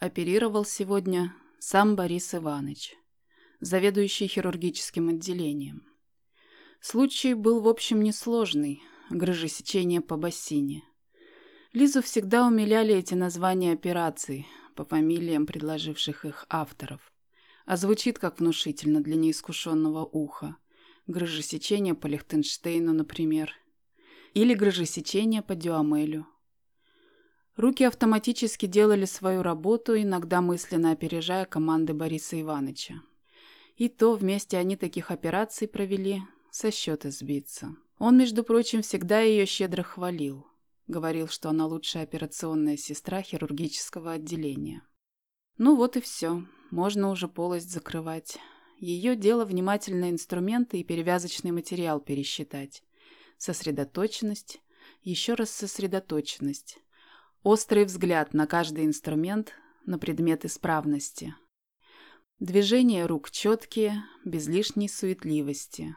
Оперировал сегодня сам Борис Иванович, заведующий хирургическим отделением. Случай был, в общем, несложный – грыжесечение по бассейне. Лизу всегда умиляли эти названия операций по фамилиям предложивших их авторов. А звучит как внушительно для неискушенного уха. Грыжесечение по Лихтенштейну, например. Или грыжесечение по Дюамелю. Руки автоматически делали свою работу, иногда мысленно опережая команды Бориса Ивановича. И то вместе они таких операций провели, со счета сбиться. Он, между прочим, всегда ее щедро хвалил. Говорил, что она лучшая операционная сестра хирургического отделения. Ну вот и все. Можно уже полость закрывать. Ее дело внимательно инструменты и перевязочный материал пересчитать. Сосредоточенность, еще раз сосредоточенность. Острый взгляд на каждый инструмент, на предмет исправности. Движения рук четкие, без лишней суетливости.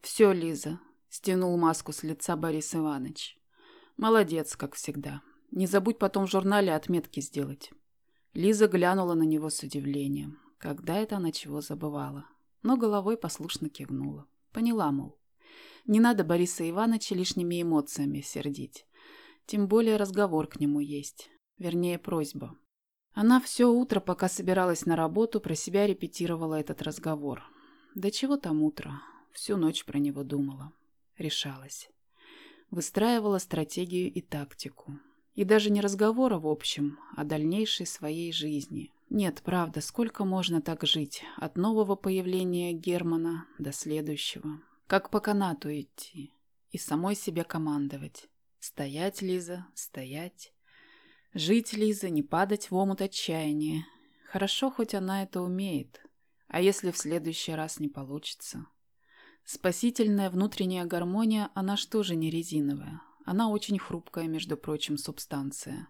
«Все, Лиза», — стянул маску с лица Борис Иванович. «Молодец, как всегда. Не забудь потом в журнале отметки сделать». Лиза глянула на него с удивлением. Когда это она чего забывала? Но головой послушно кивнула. Поняла, мол. Не надо Бориса Ивановича лишними эмоциями сердить. Тем более разговор к нему есть. Вернее, просьба. Она все утро, пока собиралась на работу, про себя репетировала этот разговор. Да чего там утро? Всю ночь про него думала. Решалась. Выстраивала стратегию и тактику. И даже не разговора в общем, а дальнейшей своей жизни. Нет, правда, сколько можно так жить? От нового появления Германа до следующего. Как по канату идти. И самой себе командовать. Стоять, Лиза, стоять. Жить, Лиза, не падать в омут отчаяния. Хорошо, хоть она это умеет. А если в следующий раз не получится? Спасительная внутренняя гармония, она что же не резиновая? Она очень хрупкая, между прочим, субстанция.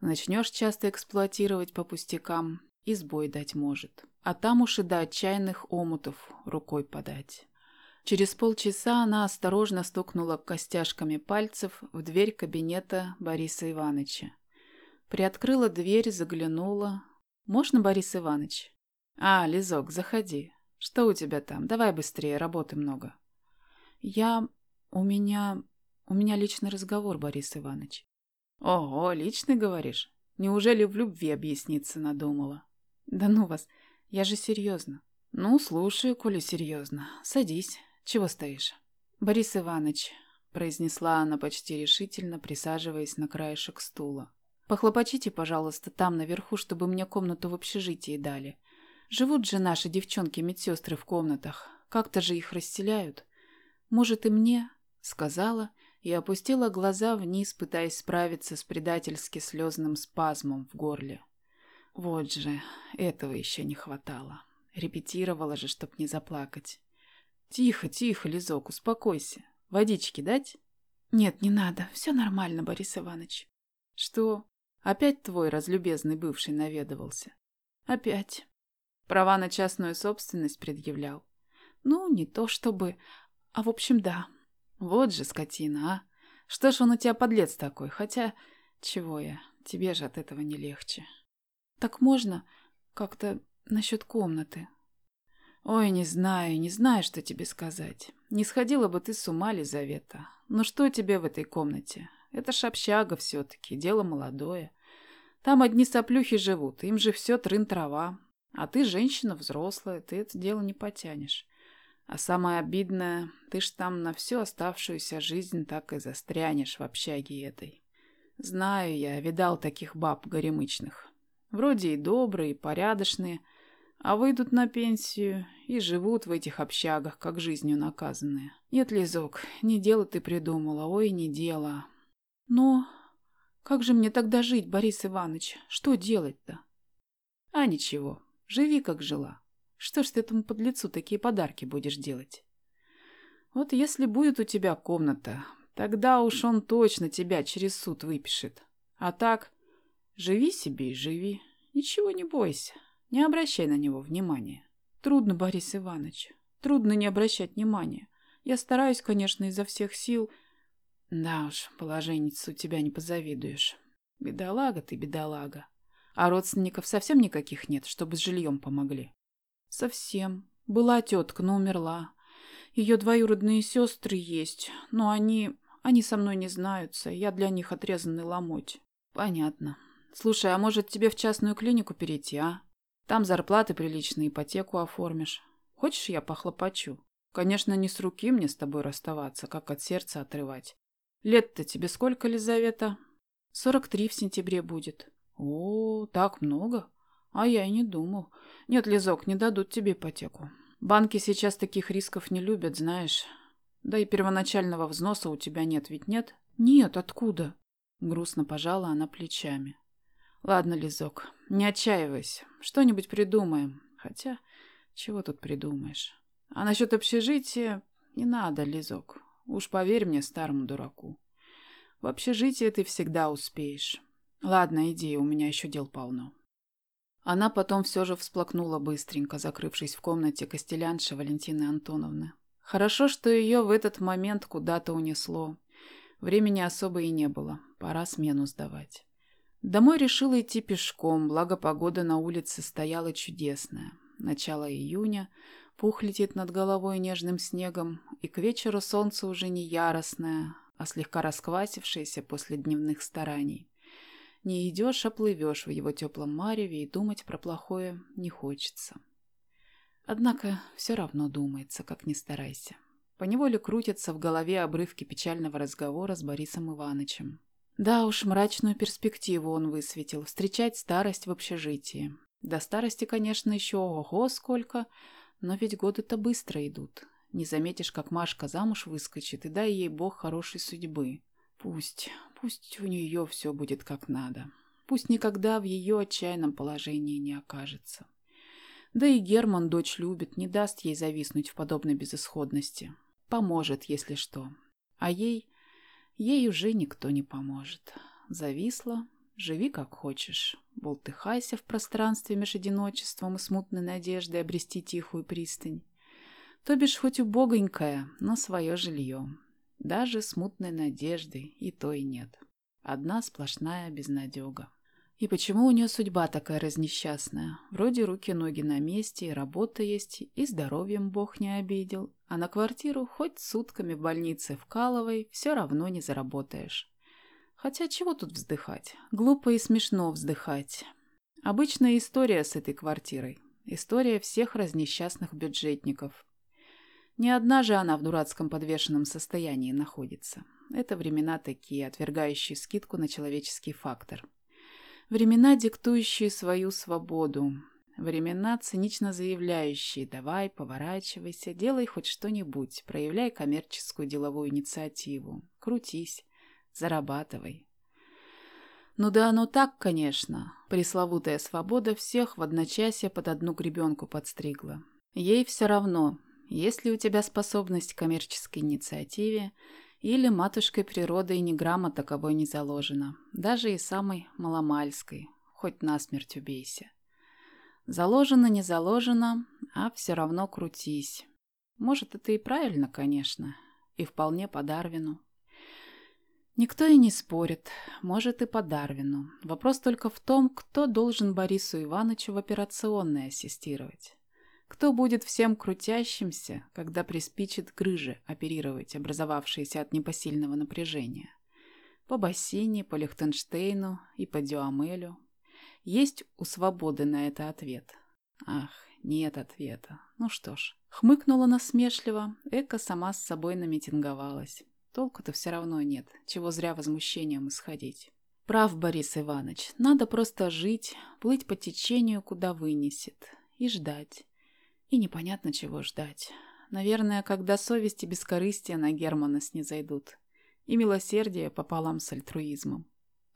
Начнешь часто эксплуатировать по пустякам, и сбой дать может. А там уж и до отчаянных омутов рукой подать. Через полчаса она осторожно стукнула костяшками пальцев в дверь кабинета Бориса Ивановича. Приоткрыла дверь, заглянула. «Можно, Борис Иванович?» «А, Лизок, заходи. Что у тебя там? Давай быстрее, работы много». «Я... у меня... у меня личный разговор, Борис Иванович». «Ого, личный, говоришь? Неужели в любви объясниться надумала?» «Да ну вас, я же серьезно». «Ну, слушаю, коли серьезно. Садись. Чего стоишь?» «Борис Иванович», — произнесла она почти решительно, присаживаясь на краешек стула. «Похлопочите, пожалуйста, там наверху, чтобы мне комнату в общежитии дали. Живут же наши девчонки-медсестры в комнатах. Как-то же их расселяют. Может, и мне?» — сказала и опустила глаза вниз, пытаясь справиться с предательски слезным спазмом в горле. Вот же, этого еще не хватало. Репетировала же, чтоб не заплакать. «Тихо, тихо, Лизок, успокойся. Водички дать?» «Нет, не надо. Все нормально, Борис Иванович». «Что? Опять твой разлюбезный бывший наведывался?» «Опять». «Права на частную собственность предъявлял?» «Ну, не то чтобы... А в общем, да». «Вот же скотина, а! Что ж он у тебя подлец такой? Хотя... Чего я? Тебе же от этого не легче». «Так можно как-то насчет комнаты?» Ой, не знаю, не знаю, что тебе сказать. Не сходила бы ты с ума, Лизавета. Но что тебе в этой комнате? Это ж общага все-таки, дело молодое. Там одни соплюхи живут, им же все трын-трава. А ты женщина взрослая, ты это дело не потянешь. А самое обидное, ты ж там на всю оставшуюся жизнь так и застрянешь в общаге этой. Знаю я, видал таких баб горемычных. Вроде и добрые, и порядочные, а выйдут на пенсию и живут в этих общагах, как жизнью наказанные. Нет, Лизок, не дело ты придумала, ой, не дело. Но как же мне тогда жить, Борис Иванович? Что делать-то? А ничего, живи, как жила. Что ж ты этому подлецу такие подарки будешь делать? Вот если будет у тебя комната, тогда уж он точно тебя через суд выпишет. А так, живи себе и живи, ничего не бойся. Не обращай на него внимания. Трудно, Борис Иванович. Трудно не обращать внимания. Я стараюсь, конечно, изо всех сил. Да уж, положенец у тебя не позавидуешь. Бедолага ты, бедолага. А родственников совсем никаких нет, чтобы с жильем помогли? Совсем. Была тетка, но умерла. Ее двоюродные сестры есть, но они... Они со мной не знаются, я для них отрезанный ломоть. Понятно. Слушай, а может тебе в частную клинику перейти, а? Там зарплаты приличные, ипотеку оформишь. Хочешь, я похлопочу? Конечно, не с руки мне с тобой расставаться, как от сердца отрывать. Лет-то тебе сколько, Лизавета? Сорок три в сентябре будет. О, так много? А я и не думал. Нет, Лизок, не дадут тебе ипотеку. Банки сейчас таких рисков не любят, знаешь. Да и первоначального взноса у тебя нет, ведь нет? Нет, откуда? Грустно пожала она плечами. Ладно, Лизок, не отчаивайся. Что-нибудь придумаем. Хотя, чего тут придумаешь? А насчет общежития не надо, Лизок. Уж поверь мне, старому дураку. В общежитие ты всегда успеешь. Ладно, иди, у меня еще дел полно. Она потом все же всплакнула быстренько, закрывшись в комнате костелянши Валентины Антоновны. Хорошо, что ее в этот момент куда-то унесло. Времени особо и не было. Пора смену сдавать. Домой решила идти пешком, благо погода на улице стояла чудесная. Начало июня, пух летит над головой нежным снегом, и к вечеру солнце уже не яростное, а слегка расквасившееся после дневных стараний. Не идешь, а плывешь в его теплом мареве, и думать про плохое не хочется. Однако все равно думается, как ни старайся. Поневоле крутятся в голове обрывки печального разговора с Борисом Ивановичем. Да уж, мрачную перспективу он высветил – встречать старость в общежитии. До старости, конечно, еще ого сколько, но ведь годы-то быстро идут. Не заметишь, как Машка замуж выскочит, и дай ей бог хорошей судьбы. Пусть, пусть у нее все будет как надо. Пусть никогда в ее отчаянном положении не окажется. Да и Герман дочь любит, не даст ей зависнуть в подобной безысходности. Поможет, если что. А ей Ей уже никто не поможет. Зависла, живи как хочешь. Болтыхайся в пространстве меж одиночеством и смутной надеждой обрести тихую пристань. То бишь хоть убогонькая, но свое жилье. Даже смутной надежды и то и нет. Одна сплошная безнадега. И почему у нее судьба такая разнесчастная? Вроде руки-ноги на месте, и работа есть, и здоровьем Бог не обидел. А на квартиру хоть сутками в больнице вкалывай, все равно не заработаешь. Хотя чего тут вздыхать? Глупо и смешно вздыхать. Обычная история с этой квартирой. История всех разнесчастных бюджетников. Не одна же она в дурацком подвешенном состоянии находится. Это времена такие, отвергающие скидку на человеческий фактор. Времена, диктующие свою свободу. Времена, цинично заявляющие «давай, поворачивайся, делай хоть что-нибудь, проявляй коммерческую деловую инициативу, крутись, зарабатывай». Ну да оно так, конечно. Пресловутая свобода всех в одночасье под одну гребенку подстригла. Ей все равно, есть ли у тебя способность к коммерческой инициативе, или матушкой природой ни грамма таковой не заложено, даже и самой маломальской, хоть насмерть убейся. Заложено, не заложено, а все равно крутись. Может, это и правильно, конечно, и вполне по Дарвину. Никто и не спорит, может и по Дарвину. Вопрос только в том, кто должен Борису Ивановичу в операционной ассистировать. Кто будет всем крутящимся, когда приспичит грыжи оперировать, образовавшиеся от непосильного напряжения? По Бассини, по Лихтенштейну и по Дюамелю. Есть у свободы на это ответ? Ах, нет ответа. Ну что ж, хмыкнула насмешливо, Эка сама с собой намитинговалась. Толку-то все равно нет, чего зря возмущением исходить. Прав, Борис Иванович, надо просто жить, плыть по течению, куда вынесет, и ждать. И непонятно, чего ждать. Наверное, когда совесть и бескорыстие на Германа снизойдут. И милосердие пополам с альтруизмом.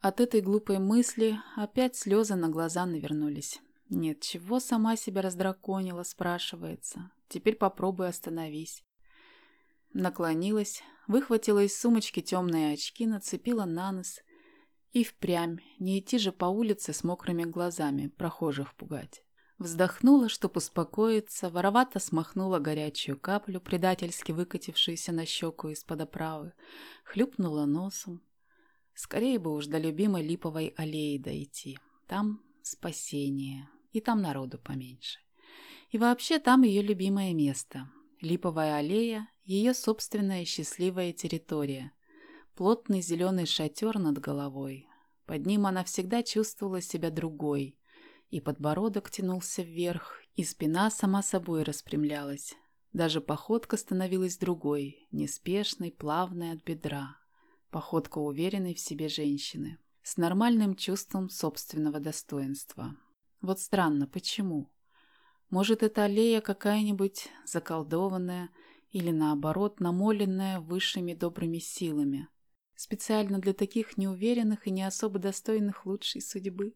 От этой глупой мысли опять слезы на глаза навернулись. Нет, чего сама себя раздраконила, спрашивается. Теперь попробуй остановись. Наклонилась, выхватила из сумочки темные очки, нацепила на нос. И впрямь, не идти же по улице с мокрыми глазами, прохожих пугать. Вздохнула, чтоб успокоиться, воровато смахнула горячую каплю, предательски выкатившуюся на щеку из-под оправы, хлюпнула носом. Скорее бы уж до любимой липовой аллеи дойти. Там спасение, и там народу поменьше. И вообще там ее любимое место. Липовая аллея – ее собственная счастливая территория. Плотный зеленый шатер над головой. Под ним она всегда чувствовала себя другой. И подбородок тянулся вверх, и спина сама собой распрямлялась. Даже походка становилась другой, неспешной, плавной от бедра. Походка уверенной в себе женщины, с нормальным чувством собственного достоинства. Вот странно, почему? Может, это аллея какая-нибудь заколдованная или, наоборот, намоленная высшими добрыми силами, специально для таких неуверенных и не особо достойных лучшей судьбы?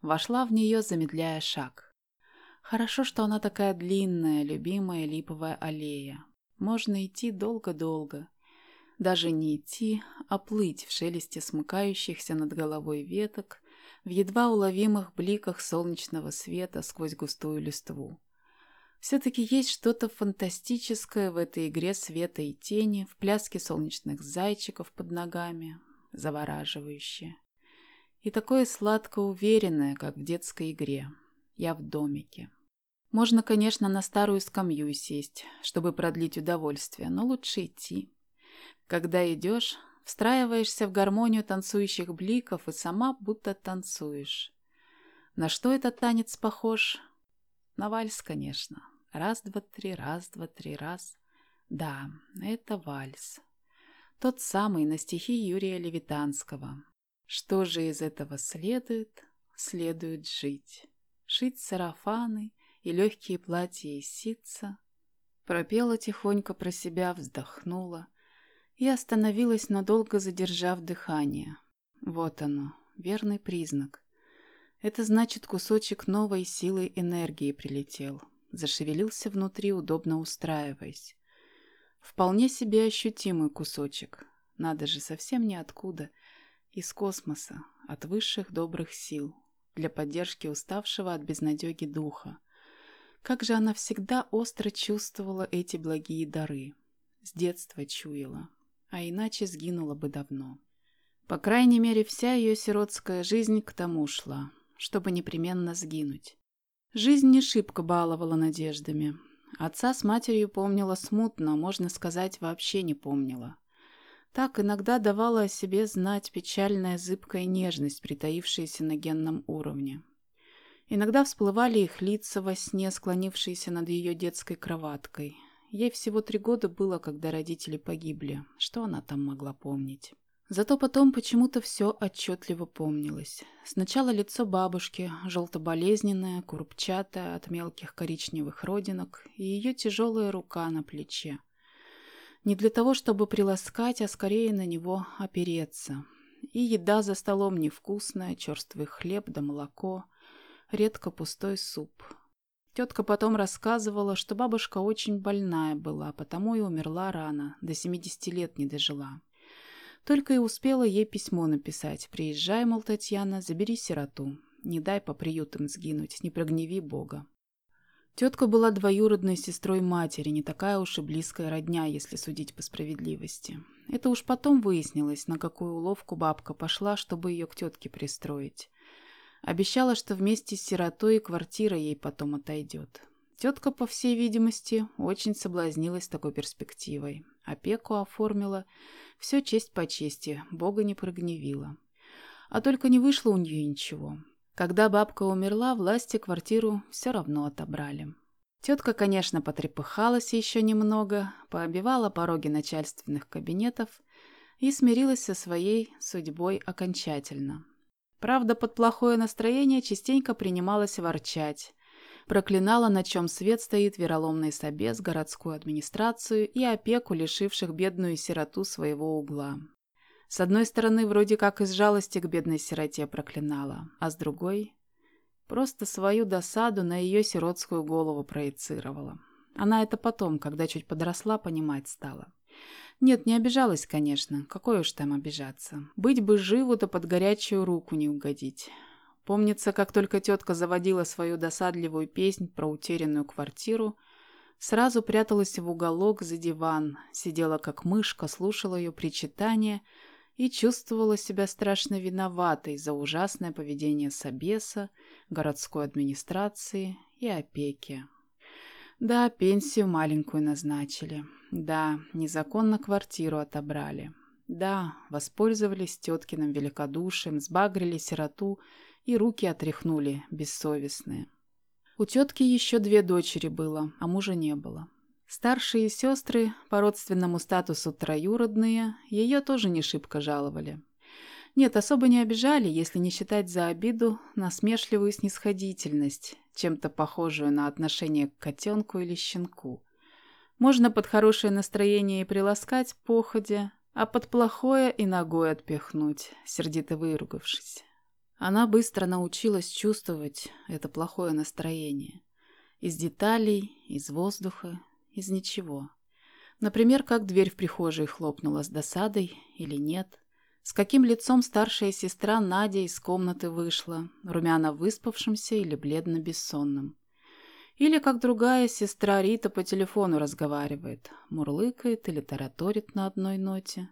Вошла в нее, замедляя шаг. Хорошо, что она такая длинная, любимая липовая аллея. Можно идти долго-долго, даже не идти, а плыть в шелесте смыкающихся над головой веток, в едва уловимых бликах солнечного света сквозь густую листву. Все-таки есть что-то фантастическое в этой игре света и тени, в пляске солнечных зайчиков под ногами, завораживающее. И такое сладко уверенное, как в детской игре. Я в домике. Можно, конечно, на старую скамью сесть, чтобы продлить удовольствие, но лучше идти. Когда идешь, встраиваешься в гармонию танцующих бликов и сама будто танцуешь. На что этот танец похож? На вальс, конечно. Раз, два, три, раз, два, три, раз. Да, это вальс. Тот самый на стихи Юрия Левитанского. Что же из этого следует? Следует жить. Шить сарафаны и легкие платья из ситца. Пропела тихонько про себя, вздохнула — и остановилась, надолго задержав дыхание. Вот оно, верный признак. Это значит, кусочек новой силы энергии прилетел. Зашевелился внутри, удобно устраиваясь. Вполне себе ощутимый кусочек. Надо же, совсем ниоткуда. Из космоса, от высших добрых сил. Для поддержки уставшего от безнадеги духа. Как же она всегда остро чувствовала эти благие дары. С детства чуяла а иначе сгинула бы давно. По крайней мере, вся ее сиротская жизнь к тому шла, чтобы непременно сгинуть. Жизнь не шибко баловала надеждами. Отца с матерью помнила смутно, можно сказать, вообще не помнила. Так иногда давала о себе знать печальная зыбкая нежность, притаившаяся на генном уровне. Иногда всплывали их лица во сне, склонившиеся над ее детской кроваткой – Ей всего три года было, когда родители погибли. Что она там могла помнить? Зато потом почему-то все отчетливо помнилось. Сначала лицо бабушки, желто-болезненное, курпчатое от мелких коричневых родинок, и ее тяжелая рука на плече. Не для того, чтобы приласкать, а скорее на него опереться. И еда за столом невкусная, черствый хлеб да молоко, редко пустой суп. Тетка потом рассказывала, что бабушка очень больная была, потому и умерла рано, до 70 лет не дожила. Только и успела ей письмо написать. «Приезжай, мол, Татьяна, забери сироту. Не дай по приютам сгинуть, не прогневи Бога». Тетка была двоюродной сестрой матери, не такая уж и близкая родня, если судить по справедливости. Это уж потом выяснилось, на какую уловку бабка пошла, чтобы ее к тетке пристроить. Обещала, что вместе с сиротой квартира ей потом отойдет. Тетка, по всей видимости, очень соблазнилась такой перспективой. Опеку оформила. Все честь по чести, Бога не прогневила. А только не вышло у нее ничего. Когда бабка умерла, власти квартиру все равно отобрали. Тетка, конечно, потрепыхалась еще немного, пообивала пороги начальственных кабинетов и смирилась со своей судьбой окончательно. Правда, под плохое настроение частенько принималась ворчать. Проклинала, на чем свет стоит вероломный собес, городскую администрацию и опеку, лишивших бедную сироту своего угла. С одной стороны, вроде как из жалости к бедной сироте проклинала, а с другой – просто свою досаду на ее сиротскую голову проецировала. Она это потом, когда чуть подросла, понимать стала. Нет, не обижалась, конечно. Какой уж там обижаться. Быть бы живу, да под горячую руку не угодить. Помнится, как только тетка заводила свою досадливую песнь про утерянную квартиру, сразу пряталась в уголок за диван, сидела как мышка, слушала ее причитания и чувствовала себя страшно виноватой за ужасное поведение Собеса, городской администрации и опеки. Да, пенсию маленькую назначили. Да, незаконно квартиру отобрали. Да, воспользовались теткиным великодушием, сбагрили сироту и руки отряхнули, бессовестные. У тетки еще две дочери было, а мужа не было. Старшие сестры, по родственному статусу троюродные, ее тоже не шибко жаловали. Нет, особо не обижали, если не считать за обиду насмешливую снисходительность, чем-то похожую на отношение к котенку или щенку. Можно под хорошее настроение и приласкать походя, а под плохое и ногой отпихнуть, сердито выругавшись. Она быстро научилась чувствовать это плохое настроение. Из деталей, из воздуха, из ничего. Например, как дверь в прихожей хлопнула с досадой или нет. С каким лицом старшая сестра Надя из комнаты вышла, румяно выспавшимся или бледно-бессонным. Или как другая сестра Рита по телефону разговаривает, мурлыкает или тараторит на одной ноте.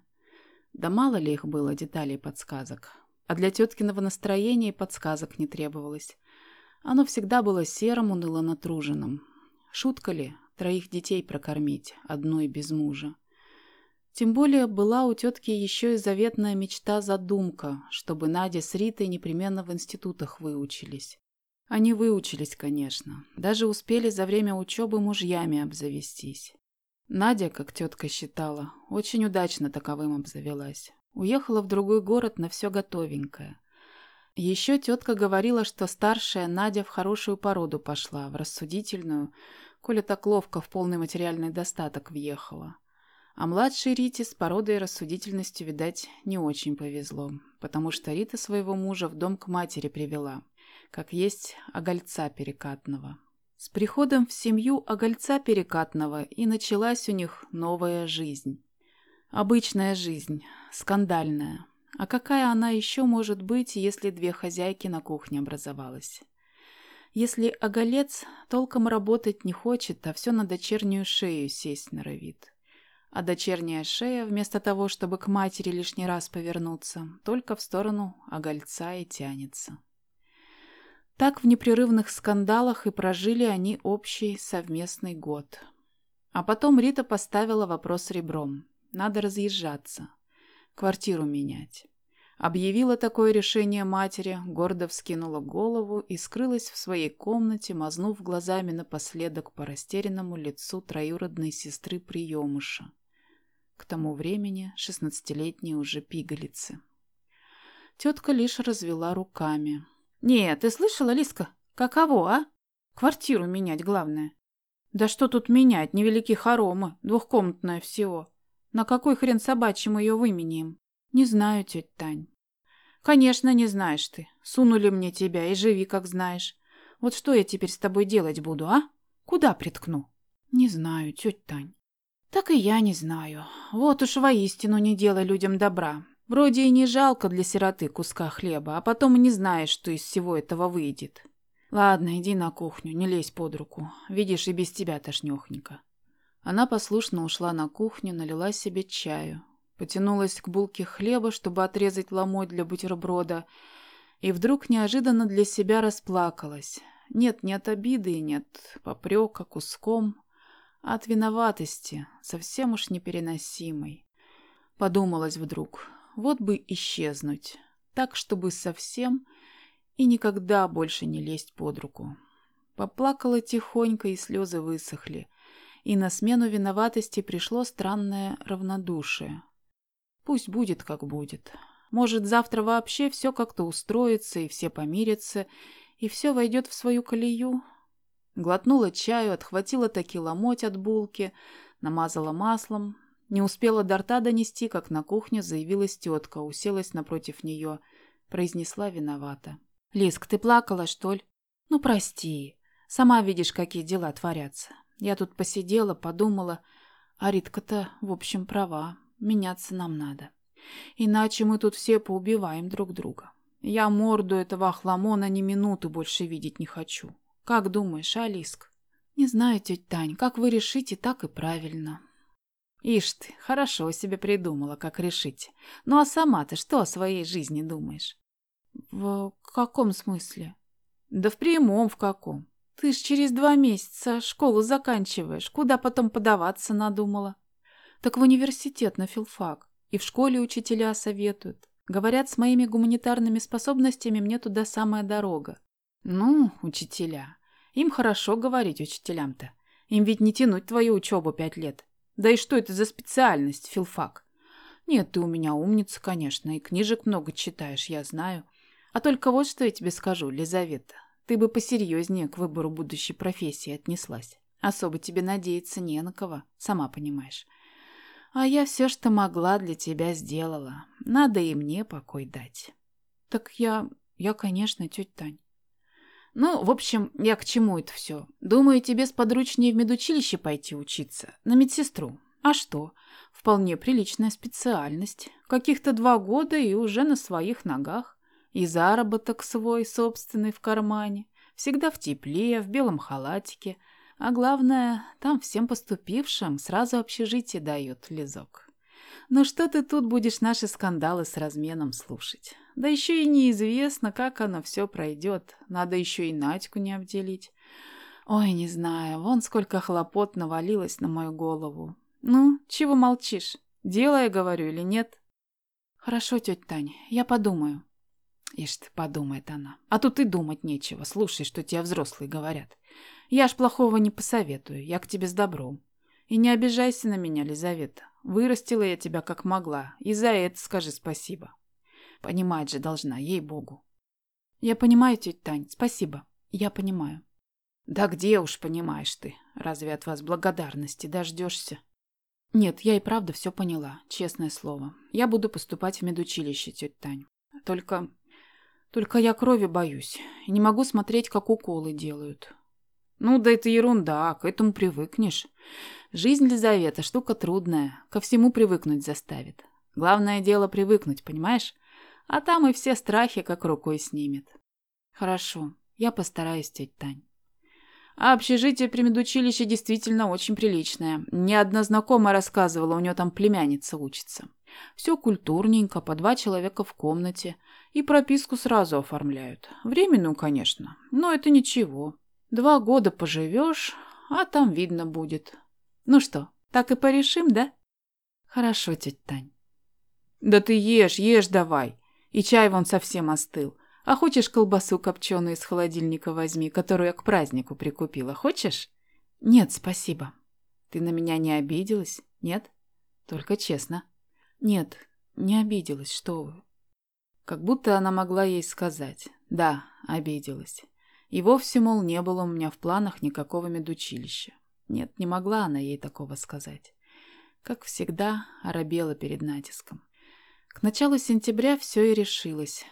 Да мало ли их было деталей подсказок. А для теткиного настроения и подсказок не требовалось. Оно всегда было серым, уныло натруженным. Шутка ли, Троих детей прокормить, одной без мужа. Тем более была у тетки еще и заветная мечта-задумка, чтобы Надя с Ритой непременно в институтах выучились. Они выучились, конечно, даже успели за время учебы мужьями обзавестись. Надя, как тетка считала, очень удачно таковым обзавелась. Уехала в другой город на все готовенькое. Еще тетка говорила, что старшая Надя в хорошую породу пошла, в рассудительную, коли так ловко в полный материальный достаток въехала. А младшей Рите с породой и рассудительностью, видать, не очень повезло, потому что Рита своего мужа в дом к матери привела, как есть огольца перекатного. С приходом в семью огольца перекатного и началась у них новая жизнь. Обычная жизнь, скандальная. А какая она еще может быть, если две хозяйки на кухне образовалась? Если оголец толком работать не хочет, а все на дочернюю шею сесть норовит. А дочерняя шея, вместо того, чтобы к матери лишний раз повернуться, только в сторону огольца и тянется. Так в непрерывных скандалах и прожили они общий совместный год. А потом Рита поставила вопрос ребром. Надо разъезжаться. Квартиру менять. Объявила такое решение матери, гордо вскинула голову и скрылась в своей комнате, мазнув глазами напоследок по растерянному лицу троюродной сестры приемыша. К тому времени шестнадцатилетние уже пигалицы. Тетка лишь развела руками. «Нет, ты слышала, Лиска? Каково, а? Квартиру менять главное». «Да что тут менять, невелики хоромы, двухкомнатная всего. На какой хрен собачий мы ее выменяем?» «Не знаю, тетя Тань». «Конечно, не знаешь ты. Сунули мне тебя и живи, как знаешь. Вот что я теперь с тобой делать буду, а? Куда приткну?» «Не знаю, тетя Тань». «Так и я не знаю. Вот уж воистину не делай людям добра. Вроде и не жалко для сироты куска хлеба, а потом и не знаешь, что из всего этого выйдет. Ладно, иди на кухню, не лезь под руку. Видишь, и без тебя тошнёхненько». Она послушно ушла на кухню, налила себе чаю, Потянулась к булке хлеба, чтобы отрезать ломоть для бутерброда, и вдруг неожиданно для себя расплакалась. Нет, не от обиды и нет попрека куском, а от виноватости, совсем уж непереносимой. Подумалась вдруг, вот бы исчезнуть, так, чтобы совсем и никогда больше не лезть под руку. Поплакала тихонько, и слезы высохли, и на смену виноватости пришло странное равнодушие. Пусть будет, как будет. Может, завтра вообще все как-то устроится, и все помирятся, и все войдет в свою колею. Глотнула чаю, отхватила таки ломоть от булки, намазала маслом. Не успела до рта донести, как на кухне заявилась тетка, уселась напротив нее, произнесла виновата. «Лиск, ты плакала, что ли?» «Ну, прости. Сама видишь, какие дела творятся. Я тут посидела, подумала, а Ритка-то, в общем, права. Меняться нам надо. Иначе мы тут все поубиваем друг друга. Я морду этого охламона ни минуты больше видеть не хочу. Как думаешь, Алиск? Не знаю, тетя Тань, как вы решите, так и правильно. Ишь ты, хорошо себе придумала, как решить. Ну а сама ты что о своей жизни думаешь? В каком смысле? Да в прямом в каком. Ты ж через два месяца школу заканчиваешь. Куда потом подаваться надумала? Так в университет на филфак. И в школе учителя советуют. Говорят, с моими гуманитарными способностями мне туда самая дорога. Ну, учителя. Им хорошо говорить учителям-то. Им ведь не тянуть твою учебу пять лет. Да и что это за специальность, филфак? Нет, ты у меня умница, конечно, и книжек много читаешь, я знаю. А только вот что я тебе скажу, Лизавета. Ты бы посерьезнее к выбору будущей профессии отнеслась. Особо тебе надеяться не на кого, сама понимаешь. А я все, что могла, для тебя сделала. Надо и мне покой дать. Так я... я, конечно, тетя Тань. Ну, в общем, я к чему это все? Думаю, тебе сподручнее в медучилище пойти учиться, на медсестру. А что? Вполне приличная специальность. Каких-то два года и уже на своих ногах. И заработок свой, собственный, в кармане. Всегда в тепле, в белом халатике. А главное, там всем поступившим сразу общежитие дают, Лизок. Ну что ты тут будешь наши скандалы с разменом слушать? Да еще и неизвестно, как оно все пройдет. Надо еще и Надьку не обделить. Ой, не знаю, вон сколько хлопот навалилось на мою голову. Ну, чего молчишь? Дело я говорю или нет? Хорошо, тетя Таня, я подумаю. Ишь ты, подумает она. А тут и думать нечего. Слушай, что тебе взрослые говорят. Я ж плохого не посоветую. Я к тебе с добром. И не обижайся на меня, Лизавета. Вырастила я тебя как могла. И за это скажи спасибо. Понимать же должна, ей-богу. Я понимаю, тетя Тань. Спасибо. Я понимаю. Да где уж понимаешь ты? Разве от вас благодарности дождешься? Нет, я и правда все поняла, честное слово. Я буду поступать в медучилище, тетя Тань. Только только я крови боюсь и не могу смотреть, как уколы делают. Ну да это ерунда, к этому привыкнешь. Жизнь, Лизавета, штука трудная, ко всему привыкнуть заставит. Главное дело привыкнуть, понимаешь? А там и все страхи как рукой снимет. Хорошо, я постараюсь, тетя Тань. А общежитие при медучилище действительно очень приличное. Ни одна знакомая рассказывала, у нее там племянница учится. Все культурненько, по два человека в комнате. И прописку сразу оформляют. Временную, конечно, но это ничего. Два года поживешь, а там видно будет. Ну что, так и порешим, да? Хорошо, тетя Тань. Да ты ешь, ешь давай. И чай вон совсем остыл. А хочешь колбасу копченую из холодильника возьми, которую я к празднику прикупила? Хочешь? Нет, спасибо. Ты на меня не обиделась? Нет? Только честно. Нет, не обиделась, что вы. Как будто она могла ей сказать. Да, обиделась. И вовсе, мол, не было у меня в планах никакого медучилища. Нет, не могла она ей такого сказать. Как всегда, оробела перед натиском. К началу сентября все и решилось.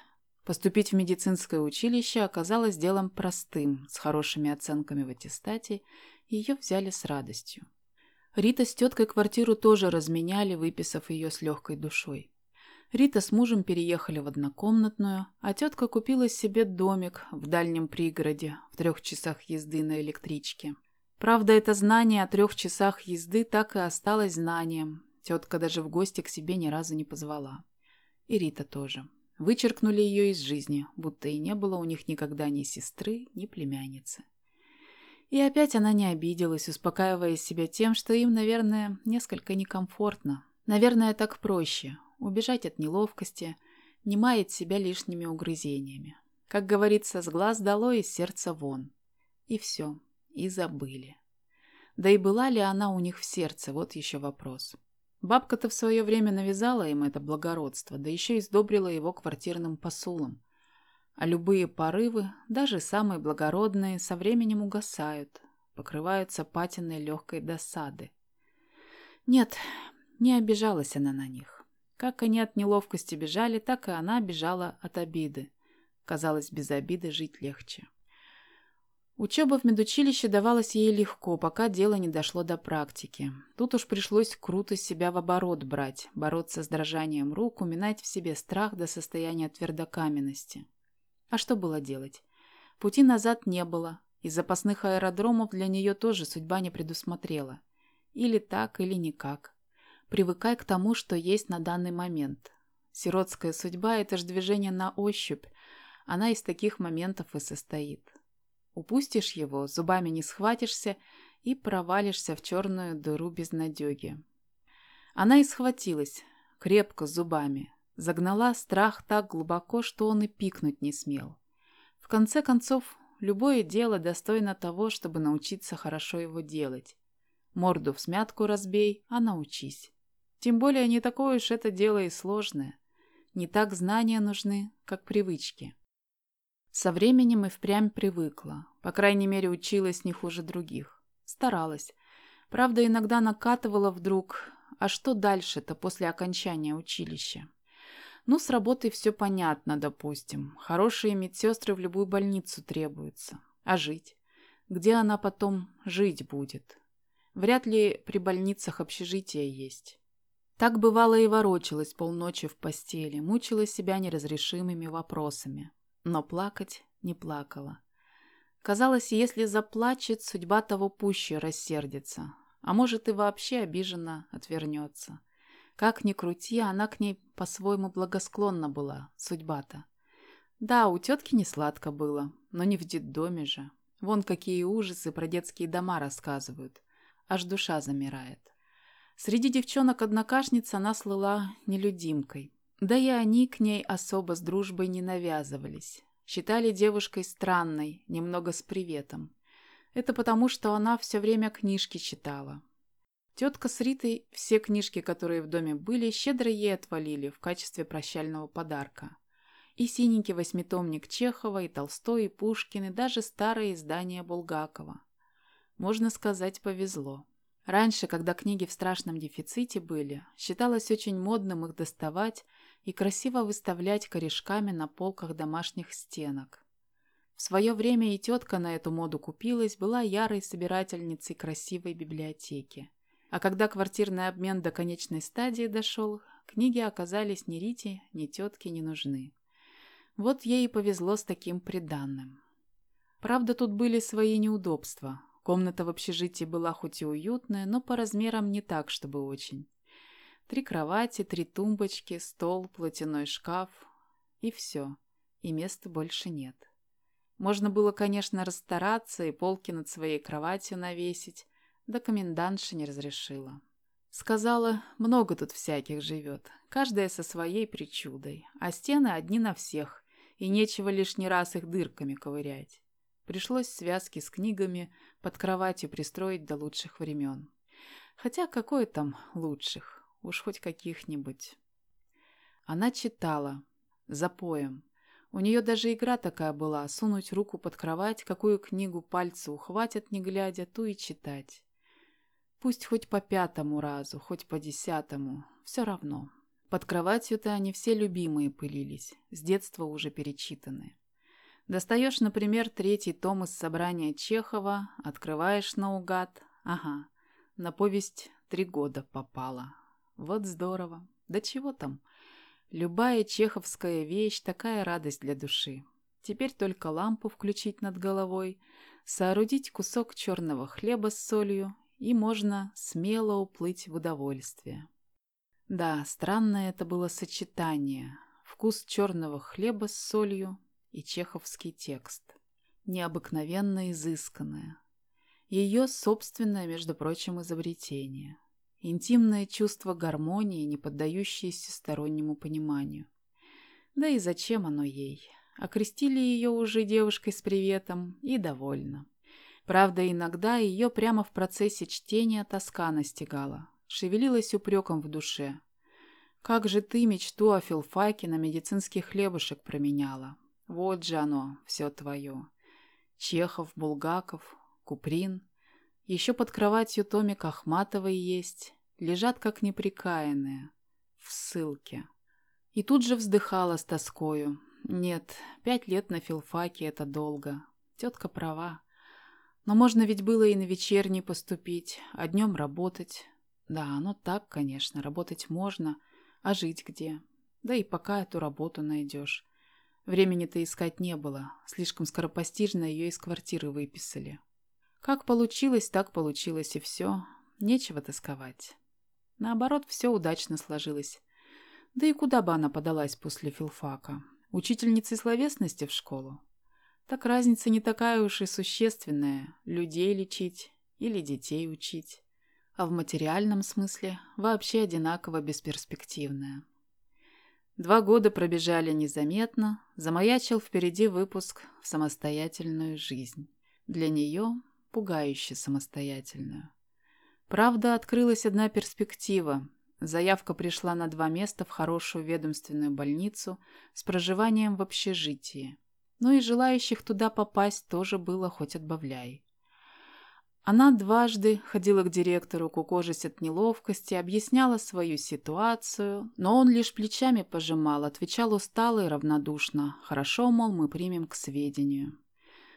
Поступить в медицинское училище оказалось делом простым, с хорошими оценками в аттестате, и ее взяли с радостью. Рита с теткой квартиру тоже разменяли, выписав ее с легкой душой. Рита с мужем переехали в однокомнатную, а тетка купила себе домик в дальнем пригороде, в трех часах езды на электричке. Правда, это знание о трех часах езды так и осталось знанием. Тетка даже в гости к себе ни разу не позвала. И Рита тоже. Вычеркнули ее из жизни, будто и не было у них никогда ни сестры, ни племянницы. И опять она не обиделась, успокаивая себя тем, что им, наверное, несколько некомфортно. Наверное, так проще – убежать от неловкости, не маять себя лишними угрызениями. Как говорится, с глаз дало и сердца вон. И все, и забыли. Да и была ли она у них в сердце, вот еще вопрос. Бабка-то в свое время навязала им это благородство, да еще и сдобрила его квартирным посулом. А любые порывы, даже самые благородные, со временем угасают, покрываются патиной легкой досады. Нет, не обижалась она на них. Как они от неловкости бежали, так и она бежала от обиды. Казалось, без обиды жить легче. Учеба в медучилище давалась ей легко, пока дело не дошло до практики. Тут уж пришлось круто себя в оборот брать, бороться с дрожанием рук, уминать в себе страх до состояния твердокаменности. А что было делать? Пути назад не было, и запасных аэродромов для нее тоже судьба не предусмотрела. Или так, или никак. Привыкай к тому, что есть на данный момент. Сиротская судьба – это ж движение на ощупь. Она из таких моментов и состоит. Упустишь его, зубами не схватишься и провалишься в черную дыру безнадеги. Она и схватилась, крепко, зубами. Загнала страх так глубоко, что он и пикнуть не смел. В конце концов, любое дело достойно того, чтобы научиться хорошо его делать. Морду в смятку разбей, а научись. Тем более не такое уж это дело и сложное. Не так знания нужны, как привычки. Со временем и впрямь привыкла. По крайней мере, училась не хуже других. Старалась. Правда, иногда накатывала вдруг. А что дальше-то после окончания училища? Ну, с работой все понятно, допустим. Хорошие медсестры в любую больницу требуются. А жить? Где она потом жить будет? Вряд ли при больницах общежитие есть. Так бывало и ворочалась полночи в постели, мучила себя неразрешимыми вопросами но плакать не плакала. Казалось, если заплачет, судьба того пуще рассердится, а может и вообще обиженно отвернется. Как ни крути, она к ней по-своему благосклонна была, судьба-то. Да, у тетки не сладко было, но не в детдоме же. Вон какие ужасы про детские дома рассказывают. Аж душа замирает. Среди девчонок-однокашниц она слыла нелюдимкой. Да и они к ней особо с дружбой не навязывались. Считали девушкой странной, немного с приветом. Это потому, что она все время книжки читала. Тетка с Ритой все книжки, которые в доме были, щедро ей отвалили в качестве прощального подарка. И синенький восьмитомник Чехова, и Толстой, и Пушкин, и даже старые издания Булгакова. Можно сказать, повезло. Раньше, когда книги в страшном дефиците были, считалось очень модным их доставать и красиво выставлять корешками на полках домашних стенок. В свое время и тетка на эту моду купилась, была ярой собирательницей красивой библиотеки. А когда квартирный обмен до конечной стадии дошел, книги оказались ни Рите, ни тетке не нужны. Вот ей и повезло с таким приданным. Правда, тут были свои неудобства. Комната в общежитии была хоть и уютная, но по размерам не так, чтобы очень. Три кровати, три тумбочки, стол, платяной шкаф. И все. И места больше нет. Можно было, конечно, расстараться и полки над своей кроватью навесить, да комендантша не разрешила. Сказала, много тут всяких живет, каждая со своей причудой, а стены одни на всех, и нечего лишний раз их дырками ковырять. Пришлось связки с книгами под кроватью пристроить до лучших времен. Хотя какой там лучших? Уж хоть каких-нибудь. Она читала. За поем. У нее даже игра такая была — сунуть руку под кровать, какую книгу пальцы ухватят, не глядя, ту и читать. Пусть хоть по пятому разу, хоть по десятому, все равно. Под кроватью-то они все любимые пылились, с детства уже перечитанные. Достаешь, например, третий том из собрания Чехова, открываешь наугад. Ага, на повесть три года попала. Вот здорово. Да чего там? Любая чеховская вещь – такая радость для души. Теперь только лампу включить над головой, соорудить кусок черного хлеба с солью, и можно смело уплыть в удовольствие. Да, странное это было сочетание. Вкус черного хлеба с солью и чеховский текст. Необыкновенно изысканное. Ее собственное, между прочим, изобретение. Интимное чувство гармонии, не поддающееся стороннему пониманию. Да и зачем оно ей? Окрестили ее уже девушкой с приветом и довольна. Правда, иногда ее прямо в процессе чтения тоска настигала. Шевелилась упреком в душе. «Как же ты мечту о филфаке на медицинский хлебушек променяла? Вот же оно, все твое. Чехов, Булгаков, Куприн. Еще под кроватью Томик Ахматовой есть. Лежат как неприкаянные. В ссылке. И тут же вздыхала с тоскою. Нет, пять лет на филфаке — это долго. Тетка права. Но можно ведь было и на вечерний поступить, а днем работать. Да, оно так, конечно, работать можно, а жить где? Да и пока эту работу найдешь. Времени-то искать не было. Слишком скоропостижно ее из квартиры выписали. Как получилось, так получилось и все. Нечего тосковать. Наоборот, все удачно сложилось. Да и куда бы она подалась после филфака? Учительницей словесности в школу? Так разница не такая уж и существенная. Людей лечить или детей учить. А в материальном смысле вообще одинаково бесперспективная. Два года пробежали незаметно, замаячил впереди выпуск в самостоятельную жизнь. Для нее пугающе самостоятельную. Правда, открылась одна перспектива. Заявка пришла на два места в хорошую ведомственную больницу с проживанием в общежитии. Ну и желающих туда попасть тоже было хоть отбавляй. Она дважды ходила к директору, кукожась от неловкости, объясняла свою ситуацию, но он лишь плечами пожимал, отвечал устало и равнодушно. «Хорошо, мол, мы примем к сведению».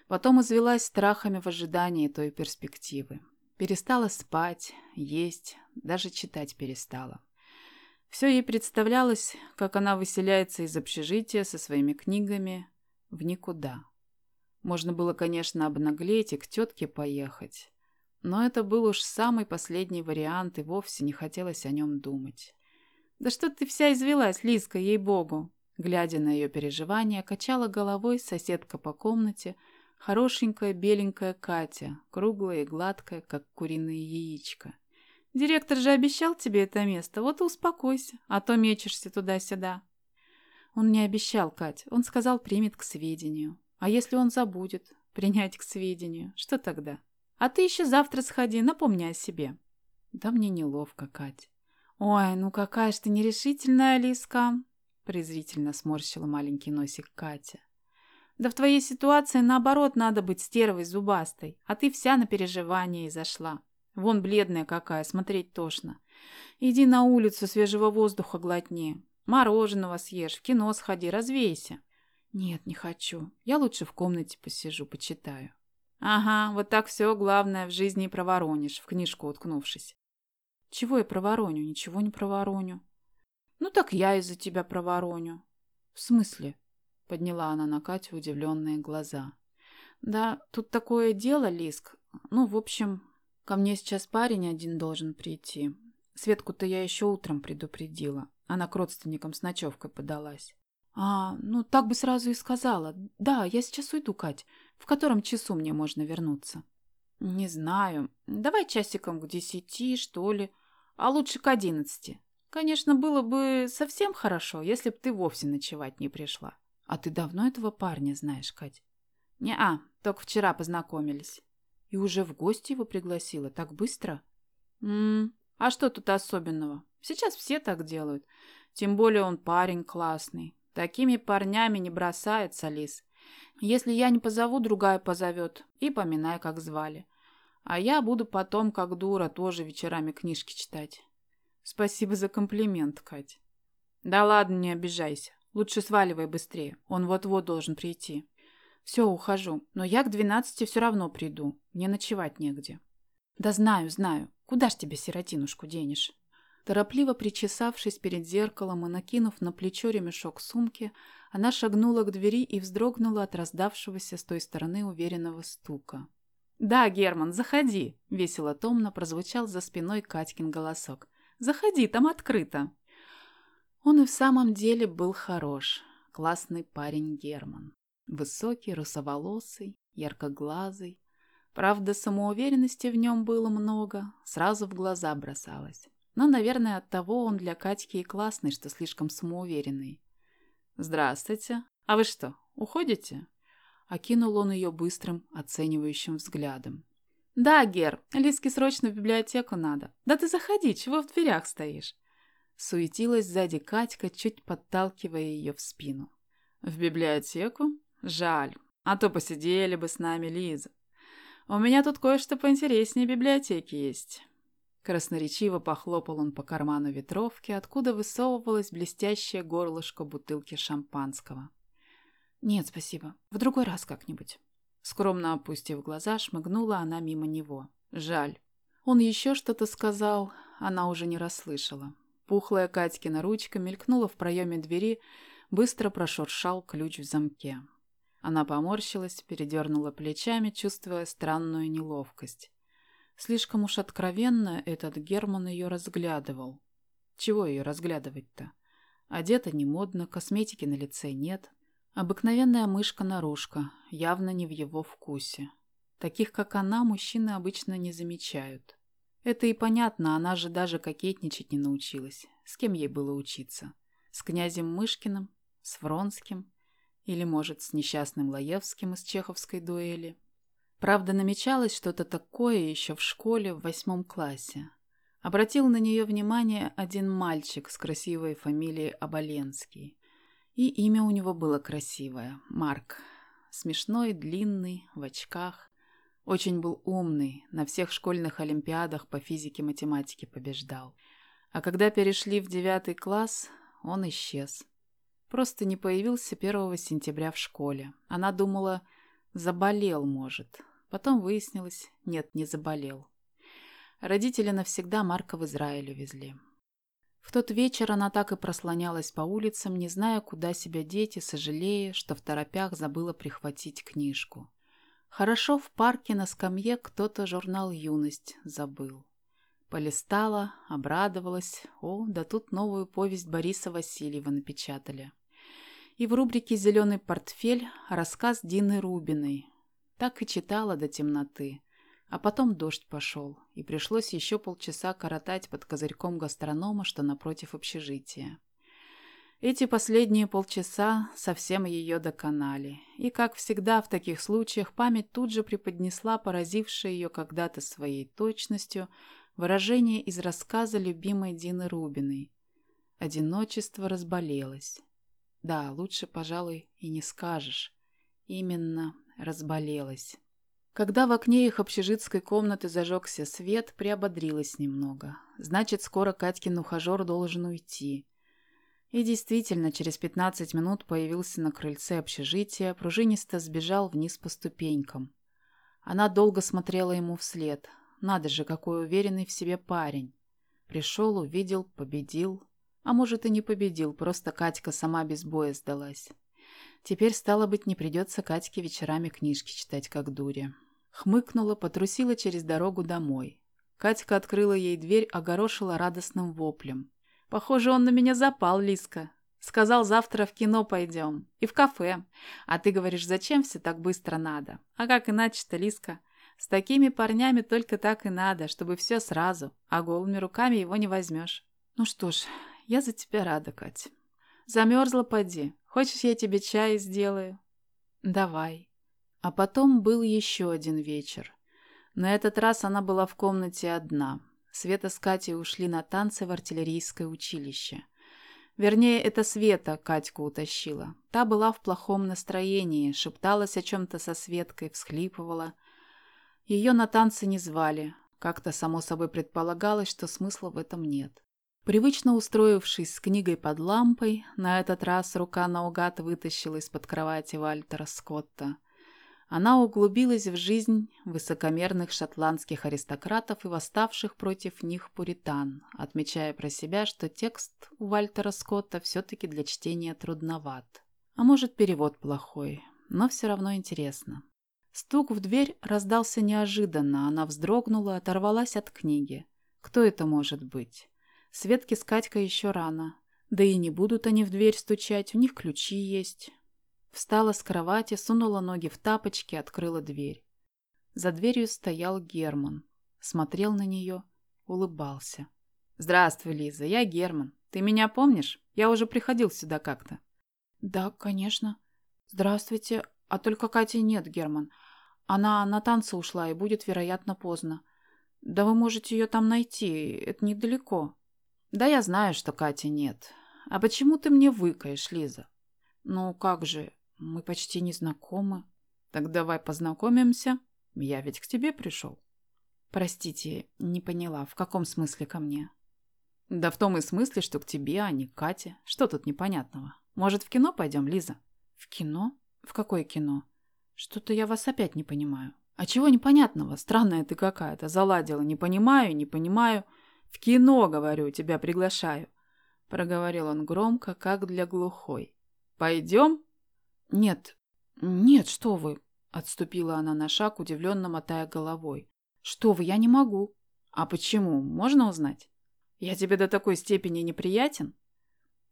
Потом извелась страхами в ожидании той перспективы. Перестала спать, есть, даже читать перестала. Все ей представлялось, как она выселяется из общежития со своими книгами в никуда. Можно было, конечно, обнаглеть и к тетке поехать. Но это был уж самый последний вариант, и вовсе не хотелось о нем думать. «Да что ты вся извелась, Лизка, ей-богу!» Глядя на ее переживания, качала головой соседка по комнате, хорошенькая беленькая Катя, круглая и гладкая, как куриное яичко. «Директор же обещал тебе это место, вот и успокойся, а то мечешься туда-сюда». Он не обещал, Кать, он сказал, примет к сведению. А если он забудет принять к сведению, что тогда? А ты еще завтра сходи, напомни о себе. Да мне неловко, Кать. Ой, ну какая ж ты нерешительная, Алиска. Презрительно сморщила маленький носик Катя. Да в твоей ситуации, наоборот, надо быть стервой зубастой, а ты вся на переживание и зашла. Вон бледная какая, смотреть тошно. Иди на улицу, свежего воздуха глотни. Мороженого съешь, в кино сходи, развейся. Нет, не хочу. Я лучше в комнате посижу, почитаю. Ага, вот так все главное в жизни и проворонишь, в книжку уткнувшись. Чего я провороню? Ничего не провороню. Ну так я из-за тебя провороню. В смысле? Подняла она на Катю удивленные глаза. Да, тут такое дело, Лиск. Ну, в общем, ко мне сейчас парень один должен прийти. Светку-то я еще утром предупредила. Она к родственникам с ночевкой подалась. «А, ну так бы сразу и сказала. Да, я сейчас уйду, Кать. В котором часу мне можно вернуться?» «Не знаю. Давай часиком к десяти, что ли. А лучше к одиннадцати. Конечно, было бы совсем хорошо, если б ты вовсе ночевать не пришла. А ты давно этого парня знаешь, Кать?» «Не-а, только вчера познакомились». «И уже в гости его пригласила? Так быстро?» «М а что тут особенного? Сейчас все так делают. Тем более он парень классный. Такими парнями не бросается лис. Если я не позову, другая позовет. И поминай, как звали. А я буду потом, как дура, тоже вечерами книжки читать. Спасибо за комплимент, Кать. Да ладно, не обижайся. Лучше сваливай быстрее. Он вот-вот должен прийти. Все, ухожу. Но я к двенадцати все равно приду. Мне ночевать негде. Да знаю, знаю. Куда ж тебе сиротинушку денешь? Торопливо причесавшись перед зеркалом и накинув на плечо ремешок сумки, она шагнула к двери и вздрогнула от раздавшегося с той стороны уверенного стука. «Да, Герман, заходи!» — весело томно прозвучал за спиной Катькин голосок. «Заходи, там открыто!» Он и в самом деле был хорош. Классный парень Герман. Высокий, русоволосый, яркоглазый. Правда, самоуверенности в нем было много, сразу в глаза бросалось. Но, наверное, от того он для Катьки и классный, что слишком самоуверенный. «Здравствуйте. А вы что, уходите?» Окинул он ее быстрым, оценивающим взглядом. «Да, Гер, Лиске срочно в библиотеку надо. Да ты заходи, чего в дверях стоишь?» Суетилась сзади Катька, чуть подталкивая ее в спину. «В библиотеку? Жаль. А то посидели бы с нами, Лиза. У меня тут кое-что поинтереснее библиотеки есть. Красноречиво похлопал он по карману ветровки, откуда высовывалось блестящее горлышко бутылки шампанского. «Нет, спасибо. В другой раз как-нибудь». Скромно опустив глаза, шмыгнула она мимо него. «Жаль». Он еще что-то сказал, она уже не расслышала. Пухлая Катькина ручка мелькнула в проеме двери, быстро прошуршал ключ в замке. Она поморщилась, передернула плечами, чувствуя странную неловкость. Слишком уж откровенно этот Герман ее разглядывал. Чего ее разглядывать-то? Одета не модно, косметики на лице нет. Обыкновенная мышка-нарушка, явно не в его вкусе. Таких, как она, мужчины обычно не замечают. Это и понятно, она же даже кокетничать не научилась. С кем ей было учиться? С князем Мышкиным? С Вронским? Или, может, с несчастным Лаевским из чеховской дуэли? Правда, намечалось что-то такое еще в школе в восьмом классе. Обратил на нее внимание один мальчик с красивой фамилией Оболенский. И имя у него было красивое – Марк. Смешной, длинный, в очках. Очень был умный, на всех школьных олимпиадах по физике-математике побеждал. А когда перешли в девятый класс, он исчез. Просто не появился 1 сентября в школе. Она думала, заболел, может. Потом выяснилось, нет, не заболел. Родители навсегда Марка в Израиль увезли. В тот вечер она так и прослонялась по улицам, не зная, куда себя деть и сожалея, что в торопях забыла прихватить книжку. Хорошо в парке на скамье кто-то журнал «Юность» забыл. Полистала, обрадовалась. О, да тут новую повесть Бориса Васильева напечатали. И в рубрике «Зеленый портфель» рассказ Дины Рубиной. Так и читала до темноты. А потом дождь пошел, и пришлось еще полчаса коротать под козырьком гастронома, что напротив общежития. Эти последние полчаса совсем ее доконали, и, как всегда в таких случаях, память тут же преподнесла поразившее ее когда-то своей точностью выражение из рассказа любимой Дины Рубиной. Одиночество разболелось. Да, лучше, пожалуй, и не скажешь. Именно разболелась. Когда в окне их общежитской комнаты зажегся свет, приободрилась немного. Значит, скоро Катькин ухажер должен уйти. И действительно, через 15 минут появился на крыльце общежития, пружинисто сбежал вниз по ступенькам. Она долго смотрела ему вслед. Надо же, какой уверенный в себе парень. Пришел, увидел, победил. А может и не победил, просто Катька сама без боя сдалась. Теперь, стало быть, не придется Катьке вечерами книжки читать, как дуре. Хмыкнула, потрусила через дорогу домой. Катька открыла ей дверь, огорошила радостным воплем. «Похоже, он на меня запал, Лиска. Сказал, завтра в кино пойдем. И в кафе. А ты говоришь, зачем все так быстро надо? А как иначе-то, Лиска? С такими парнями только так и надо, чтобы все сразу, а голыми руками его не возьмешь. Ну что ж, я за тебя рада, Кать. Замерзла, поди. Хочешь, я тебе чай сделаю? Давай. А потом был еще один вечер. На этот раз она была в комнате одна. Света с Катей ушли на танцы в артиллерийское училище. Вернее, это Света Катьку утащила. Та была в плохом настроении, шепталась о чем-то со Светкой, всхлипывала. Ее на танцы не звали. Как-то само собой предполагалось, что смысла в этом нет. Привычно устроившись с книгой под лампой, на этот раз рука наугад вытащила из-под кровати Вальтера Скотта – она углубилась в жизнь высокомерных шотландских аристократов и восставших против них пуритан, отмечая про себя, что текст у Вальтера Скотта все-таки для чтения трудноват. А может, перевод плохой, но все равно интересно. Стук в дверь раздался неожиданно, она вздрогнула, оторвалась от книги. Кто это может быть? Светке с Катькой еще рано. Да и не будут они в дверь стучать, у них ключи есть. Встала с кровати, сунула ноги в тапочки, открыла дверь. За дверью стоял Герман. Смотрел на нее, улыбался. «Здравствуй, Лиза, я Герман. Ты меня помнишь? Я уже приходил сюда как-то». «Да, конечно. Здравствуйте. А только Кати нет, Герман. Она на танцы ушла и будет, вероятно, поздно. Да вы можете ее там найти, это недалеко». «Да я знаю, что Кати нет. А почему ты мне выкаешь, Лиза?» «Ну как же, мы почти не знакомы. Так давай познакомимся. Я ведь к тебе пришел. Простите, не поняла, в каком смысле ко мне? Да в том и смысле, что к тебе, а не к Кате. Что тут непонятного? Может, в кино пойдем, Лиза? В кино? В какое кино? Что-то я вас опять не понимаю. А чего непонятного? Странная ты какая-то. Заладила. Не понимаю, не понимаю. В кино, говорю, тебя приглашаю. Проговорил он громко, как для глухой. Пойдем? «Нет, нет, что вы!» — отступила она на шаг, удивленно мотая головой. Что вы, я не могу. А почему? Можно узнать? Я тебе до такой степени неприятен?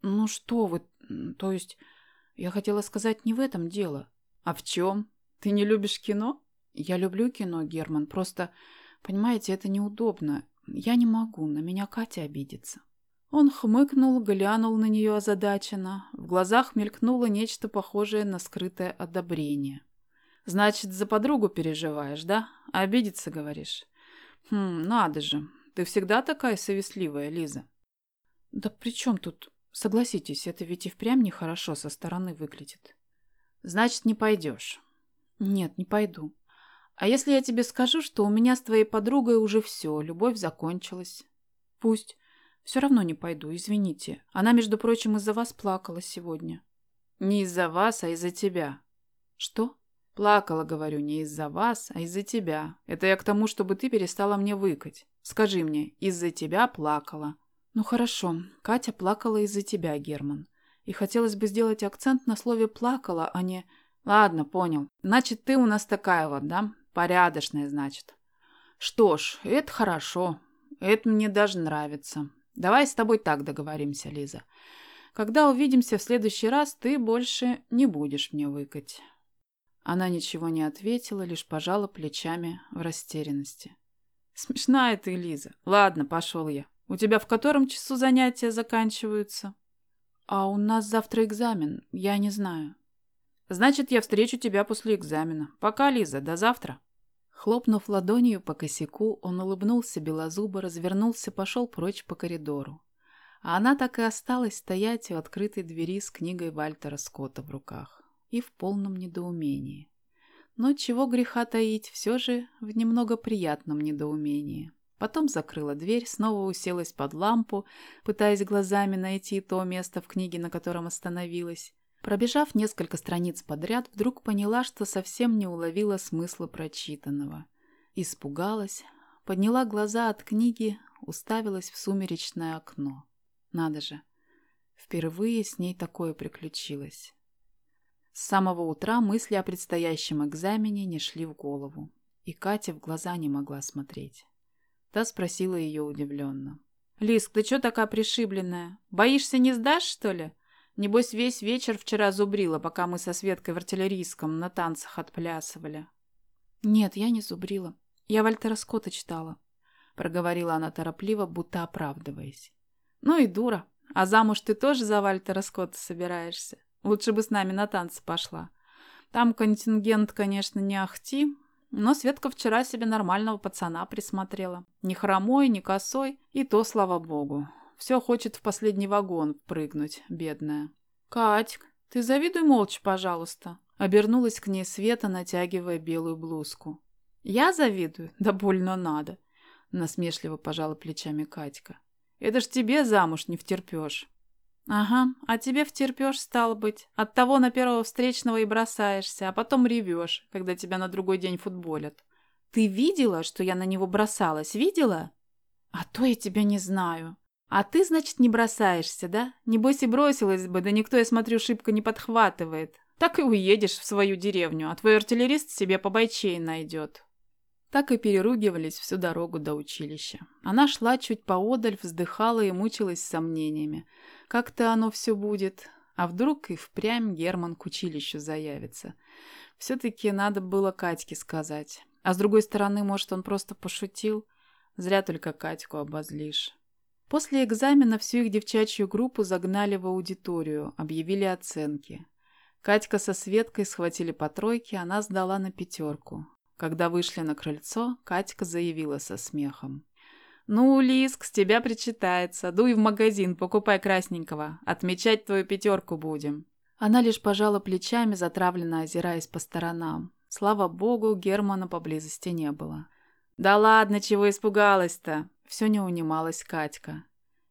Ну что вы, то есть, я хотела сказать не в этом дело. А в чем? Ты не любишь кино? Я люблю кино, Герман, просто, понимаете, это неудобно. Я не могу, на меня Катя обидится. Он хмыкнул, глянул на нее озадаченно. В глазах мелькнуло нечто похожее на скрытое одобрение. «Значит, за подругу переживаешь, да? Обидеться, говоришь?» «Хм, надо же. Ты всегда такая совестливая, Лиза». «Да при чем тут? Согласитесь, это ведь и впрямь нехорошо со стороны выглядит». «Значит, не пойдешь?» «Нет, не пойду». «А если я тебе скажу, что у меня с твоей подругой уже все, любовь закончилась?» «Пусть». Все равно не пойду, извините. Она, между прочим, из-за вас плакала сегодня. Не из-за вас, а из-за тебя. Что? Плакала, говорю, не из-за вас, а из-за тебя. Это я к тому, чтобы ты перестала мне выкать. Скажи мне, из-за тебя плакала. Ну хорошо, Катя плакала из-за тебя, Герман. И хотелось бы сделать акцент на слове «плакала», а не... Ладно, понял. Значит, ты у нас такая вот, да? Порядочная, значит. Что ж, это хорошо. Это мне даже нравится. Давай с тобой так договоримся, Лиза. Когда увидимся в следующий раз, ты больше не будешь мне выкать. Она ничего не ответила, лишь пожала плечами в растерянности. Смешная ты, Лиза. Ладно, пошел я. У тебя в котором часу занятия заканчиваются? А у нас завтра экзамен. Я не знаю. Значит, я встречу тебя после экзамена. Пока, Лиза, до завтра. Хлопнув ладонью по косяку, он улыбнулся белозубо, развернулся, пошел прочь по коридору. А она так и осталась стоять у открытой двери с книгой Вальтера Скотта в руках. И в полном недоумении. Но чего греха таить, все же в немного приятном недоумении. Потом закрыла дверь, снова уселась под лампу, пытаясь глазами найти то место в книге, на котором остановилась, Пробежав несколько страниц подряд, вдруг поняла, что совсем не уловила смысла прочитанного. Испугалась, подняла глаза от книги, уставилась в сумеречное окно. Надо же, впервые с ней такое приключилось. С самого утра мысли о предстоящем экзамене не шли в голову, и Катя в глаза не могла смотреть. Та спросила ее удивленно. «Лиск, ты что такая пришибленная? Боишься, не сдашь, что ли?» Небось, весь вечер вчера зубрила, пока мы со Светкой в артиллерийском на танцах отплясывали. Нет, я не зубрила. Я Вальтера Скотта читала. Проговорила она торопливо, будто оправдываясь. Ну и дура. А замуж ты тоже за Вальтера Скотта собираешься? Лучше бы с нами на танцы пошла. Там контингент, конечно, не ахти, но Светка вчера себе нормального пацана присмотрела. Ни хромой, ни косой, и то, слава богу. Все хочет в последний вагон прыгнуть, бедная. «Катьк, ты завидуй молча, пожалуйста», — обернулась к ней Света, натягивая белую блузку. «Я завидую? Да больно надо», — насмешливо пожала плечами Катька. «Это ж тебе замуж не втерпешь». «Ага, а тебе втерпешь, стало быть. От того на первого встречного и бросаешься, а потом ревешь, когда тебя на другой день футболят. Ты видела, что я на него бросалась? Видела?» «А то я тебя не знаю», «А ты, значит, не бросаешься, да? Небось и бросилась бы, да никто, я смотрю, шибко не подхватывает. Так и уедешь в свою деревню, а твой артиллерист себе побойчей найдет». Так и переругивались всю дорогу до училища. Она шла чуть поодаль, вздыхала и мучилась сомнениями. Как-то оно все будет. А вдруг и впрямь Герман к училищу заявится. Все-таки надо было Катьке сказать. А с другой стороны, может, он просто пошутил. Зря только Катьку обозлишь. После экзамена всю их девчачью группу загнали в аудиторию, объявили оценки. Катька со Светкой схватили по тройке, она сдала на пятерку. Когда вышли на крыльцо, Катька заявила со смехом. «Ну, Лиск, с тебя причитается. Дуй в магазин, покупай красненького. Отмечать твою пятерку будем». Она лишь пожала плечами, затравленно озираясь по сторонам. Слава богу, Германа поблизости не было. «Да ладно, чего испугалась-то?» Все не унималась Катька.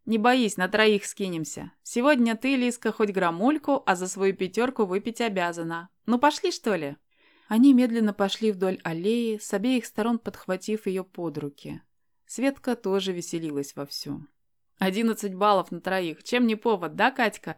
«Не боись, на троих скинемся. Сегодня ты, Лиска, хоть грамульку, а за свою пятерку выпить обязана. Ну пошли, что ли?» Они медленно пошли вдоль аллеи, с обеих сторон подхватив ее под руки. Светка тоже веселилась вовсю. «Одиннадцать баллов на троих. Чем не повод, да, Катька?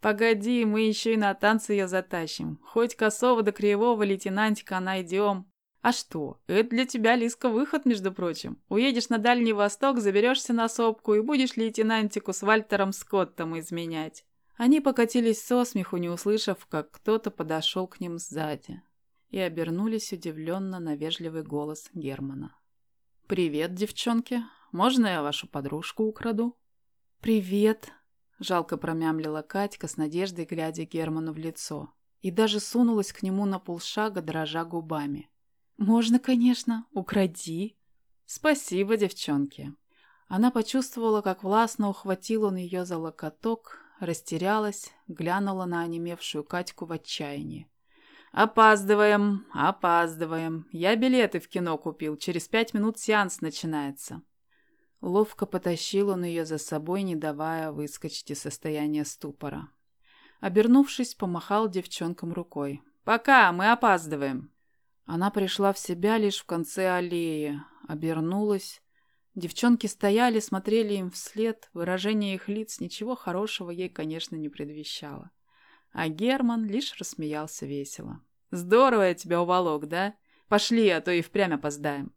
Погоди, мы еще и на танцы ее затащим. Хоть косого до кривого лейтенантика найдем. А что? Это для тебя, Лиска, выход, между прочим. Уедешь на Дальний Восток, заберешься на сопку и будешь лейтенантику с Вальтером Скоттом изменять. Они покатились со смеху, не услышав, как кто-то подошел к ним сзади, и обернулись удивленно на вежливый голос Германа. «Привет, девчонки. Можно я вашу подружку украду?» «Привет», — жалко промямлила Катька с надеждой, глядя Герману в лицо, и даже сунулась к нему на полшага, дрожа губами. «Можно, конечно. Укради». «Спасибо, девчонки». Она почувствовала, как властно ухватил он ее за локоток, растерялась, глянула на онемевшую Катьку в отчаянии. «Опаздываем, опаздываем. Я билеты в кино купил. Через пять минут сеанс начинается». Ловко потащил он ее за собой, не давая выскочить из состояния ступора. Обернувшись, помахал девчонкам рукой. «Пока, мы опаздываем». Она пришла в себя лишь в конце аллеи, обернулась, Девчонки стояли, смотрели им вслед, выражение их лиц ничего хорошего ей, конечно, не предвещало. А Герман лишь рассмеялся весело. «Здорово я тебя уволок, да? Пошли, а то и впрямь опоздаем».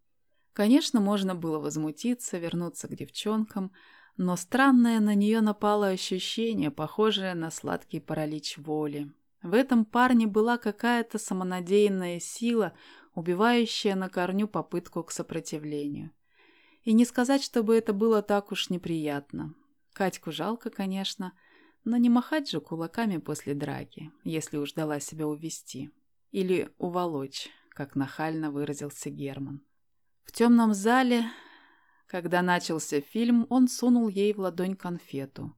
Конечно, можно было возмутиться, вернуться к девчонкам, но странное на нее напало ощущение, похожее на сладкий паралич воли. В этом парне была какая-то самонадеянная сила, убивающая на корню попытку к сопротивлению. И не сказать, чтобы это было так уж неприятно. Катьку жалко, конечно, но не махать же кулаками после драки, если уж дала себя увести. Или уволочь, как нахально выразился Герман. В темном зале, когда начался фильм, он сунул ей в ладонь конфету.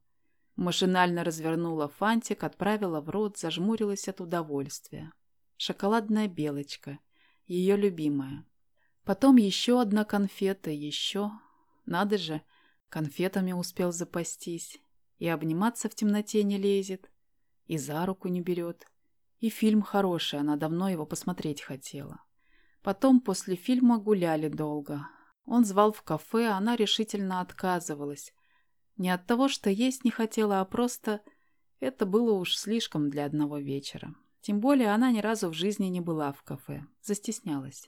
Машинально развернула фантик, отправила в рот, зажмурилась от удовольствия. Шоколадная белочка, ее любимая. Потом еще одна конфета, еще. Надо же, конфетами успел запастись. И обниматься в темноте не лезет, и за руку не берет. И фильм хороший, она давно его посмотреть хотела. Потом после фильма гуляли долго. Он звал в кафе, а она решительно отказывалась. Не от того, что есть не хотела, а просто это было уж слишком для одного вечера. Тем более она ни разу в жизни не была в кафе, застеснялась.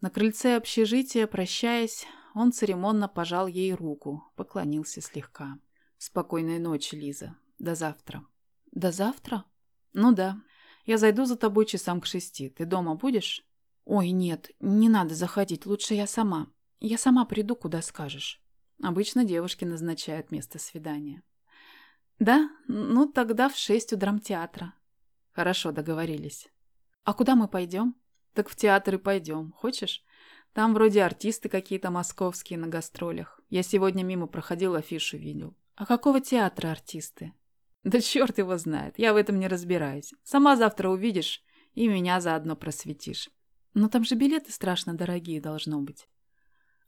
На крыльце общежития, прощаясь, он церемонно пожал ей руку, поклонился слегка. «Спокойной ночи, Лиза. До завтра». «До завтра?» «Ну да. Я зайду за тобой часам к шести. Ты дома будешь?» «Ой, нет, не надо заходить. Лучше я сама. Я сама приду, куда скажешь». Обычно девушки назначают место свидания. «Да? Ну, тогда в шесть у драмтеатра». «Хорошо, договорились». «А куда мы пойдем?» Так в театр и пойдем. Хочешь? Там вроде артисты какие-то московские на гастролях. Я сегодня мимо проходил, афишу видел. А какого театра артисты? Да черт его знает, я в этом не разбираюсь. Сама завтра увидишь и меня заодно просветишь. Но там же билеты страшно дорогие должно быть.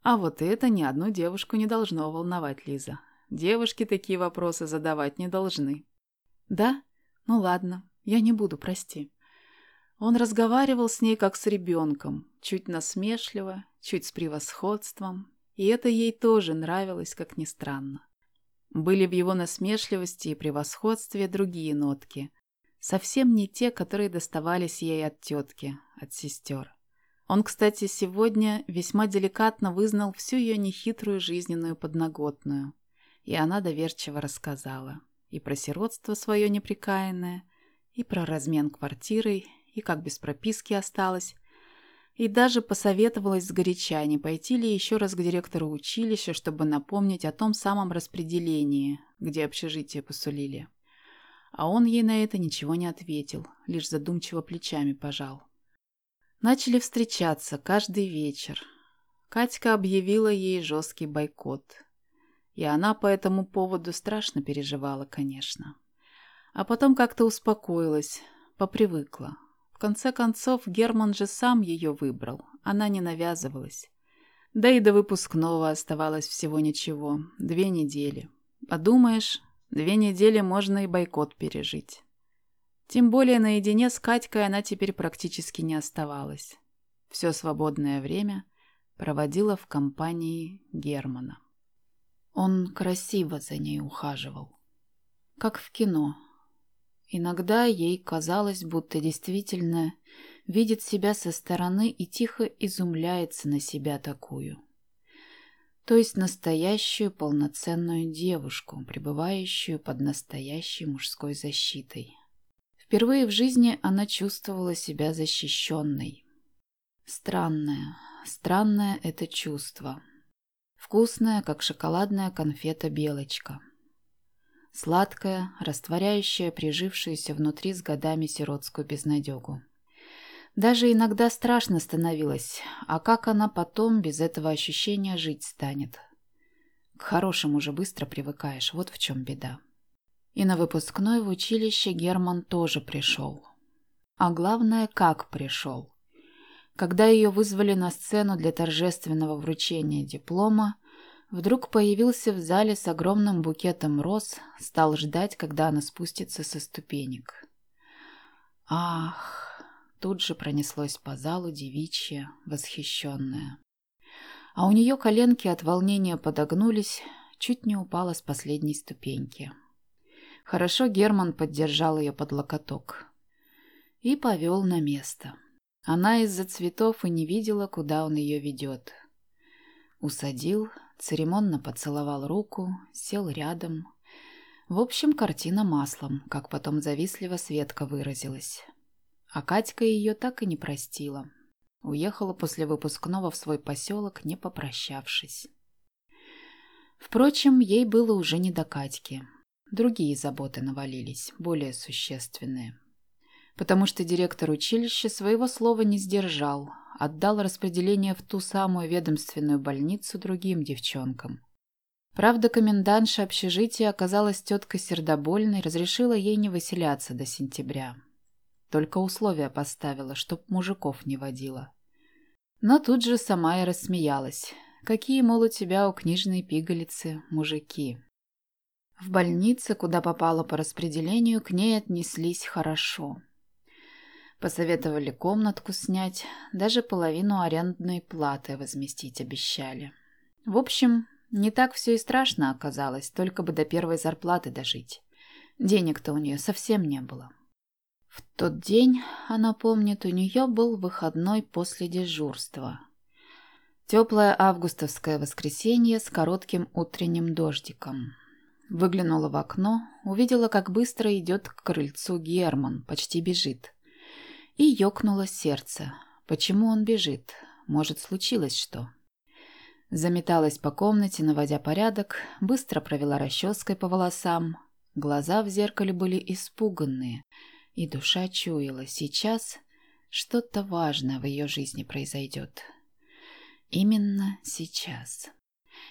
А вот это ни одну девушку не должно волновать, Лиза. Девушки такие вопросы задавать не должны. Да? Ну ладно, я не буду, прости. Он разговаривал с ней как с ребенком, чуть насмешливо, чуть с превосходством, и это ей тоже нравилось, как ни странно. Были в его насмешливости и превосходстве другие нотки, совсем не те, которые доставались ей от тетки, от сестер. Он, кстати, сегодня весьма деликатно вызнал всю ее нехитрую жизненную подноготную, и она доверчиво рассказала и про сиротство свое неприкаянное, и про размен квартирой, и как без прописки осталась. И даже посоветовалась сгоряча, не пойти ли еще раз к директору училища, чтобы напомнить о том самом распределении, где общежитие посулили. А он ей на это ничего не ответил, лишь задумчиво плечами пожал. Начали встречаться каждый вечер. Катька объявила ей жесткий бойкот. И она по этому поводу страшно переживала, конечно. А потом как-то успокоилась, попривыкла. В конце концов, Герман же сам ее выбрал, она не навязывалась. Да и до выпускного оставалось всего ничего, две недели. Подумаешь, две недели можно и бойкот пережить. Тем более наедине с Катькой она теперь практически не оставалась. Все свободное время проводила в компании Германа. Он красиво за ней ухаживал. Как в кино, Иногда ей казалось, будто действительно видит себя со стороны и тихо изумляется на себя такую. То есть настоящую полноценную девушку, пребывающую под настоящей мужской защитой. Впервые в жизни она чувствовала себя защищенной. Странное, странное это чувство. Вкусная, как шоколадная конфета-белочка. Сладкая, растворяющая прижившуюся внутри с годами сиротскую безнадегу. Даже иногда страшно становилось, а как она потом без этого ощущения жить станет? К хорошему же быстро привыкаешь, вот в чем беда. И на выпускной в училище Герман тоже пришел. А главное, как пришел. Когда ее вызвали на сцену для торжественного вручения диплома, вдруг появился в зале с огромным букетом роз, стал ждать, когда она спустится со ступенек. Ах, Тут же пронеслось по залу девичье, восхищенное. А у нее коленки от волнения подогнулись, чуть не упала с последней ступеньки. Хорошо Герман поддержал ее под локоток и повел на место. Она из-за цветов и не видела, куда он ее ведет. Усадил, церемонно поцеловал руку, сел рядом. В общем, картина маслом, как потом завистливо Светка выразилась. А Катька ее так и не простила. Уехала после выпускного в свой поселок, не попрощавшись. Впрочем, ей было уже не до Катьки. Другие заботы навалились, более существенные. Потому что директор училища своего слова не сдержал, отдал распределение в ту самую ведомственную больницу другим девчонкам. Правда, комендантша общежития оказалась теткой сердобольной, разрешила ей не выселяться до сентября. Только условия поставила, чтоб мужиков не водила. Но тут же сама и рассмеялась. Какие, мол, у тебя у книжной пигалицы мужики. В больнице, куда попала по распределению, к ней отнеслись хорошо. Посоветовали комнатку снять, даже половину арендной платы возместить обещали. В общем, не так все и страшно оказалось, только бы до первой зарплаты дожить. Денег-то у нее совсем не было. В тот день, она помнит, у нее был выходной после дежурства. Теплое августовское воскресенье с коротким утренним дождиком. Выглянула в окно, увидела, как быстро идет к крыльцу Герман, почти бежит. И ёкнуло сердце. Почему он бежит? Может, случилось что? Заметалась по комнате, наводя порядок, быстро провела расческой по волосам. Глаза в зеркале были испуганные – и душа чуяла, сейчас что-то важное в ее жизни произойдет. Именно сейчас.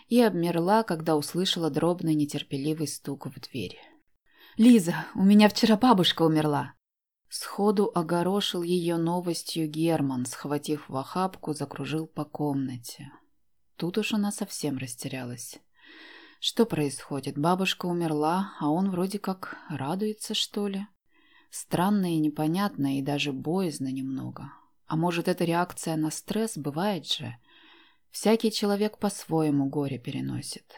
И обмерла, когда услышала дробный нетерпеливый стук в дверь. «Лиза, у меня вчера бабушка умерла!» Сходу огорошил ее новостью Герман, схватив в охапку, закружил по комнате. Тут уж она совсем растерялась. Что происходит? Бабушка умерла, а он вроде как радуется, что ли? Странно и непонятно, и даже боязно немного. А может, это реакция на стресс? Бывает же. Всякий человек по-своему горе переносит.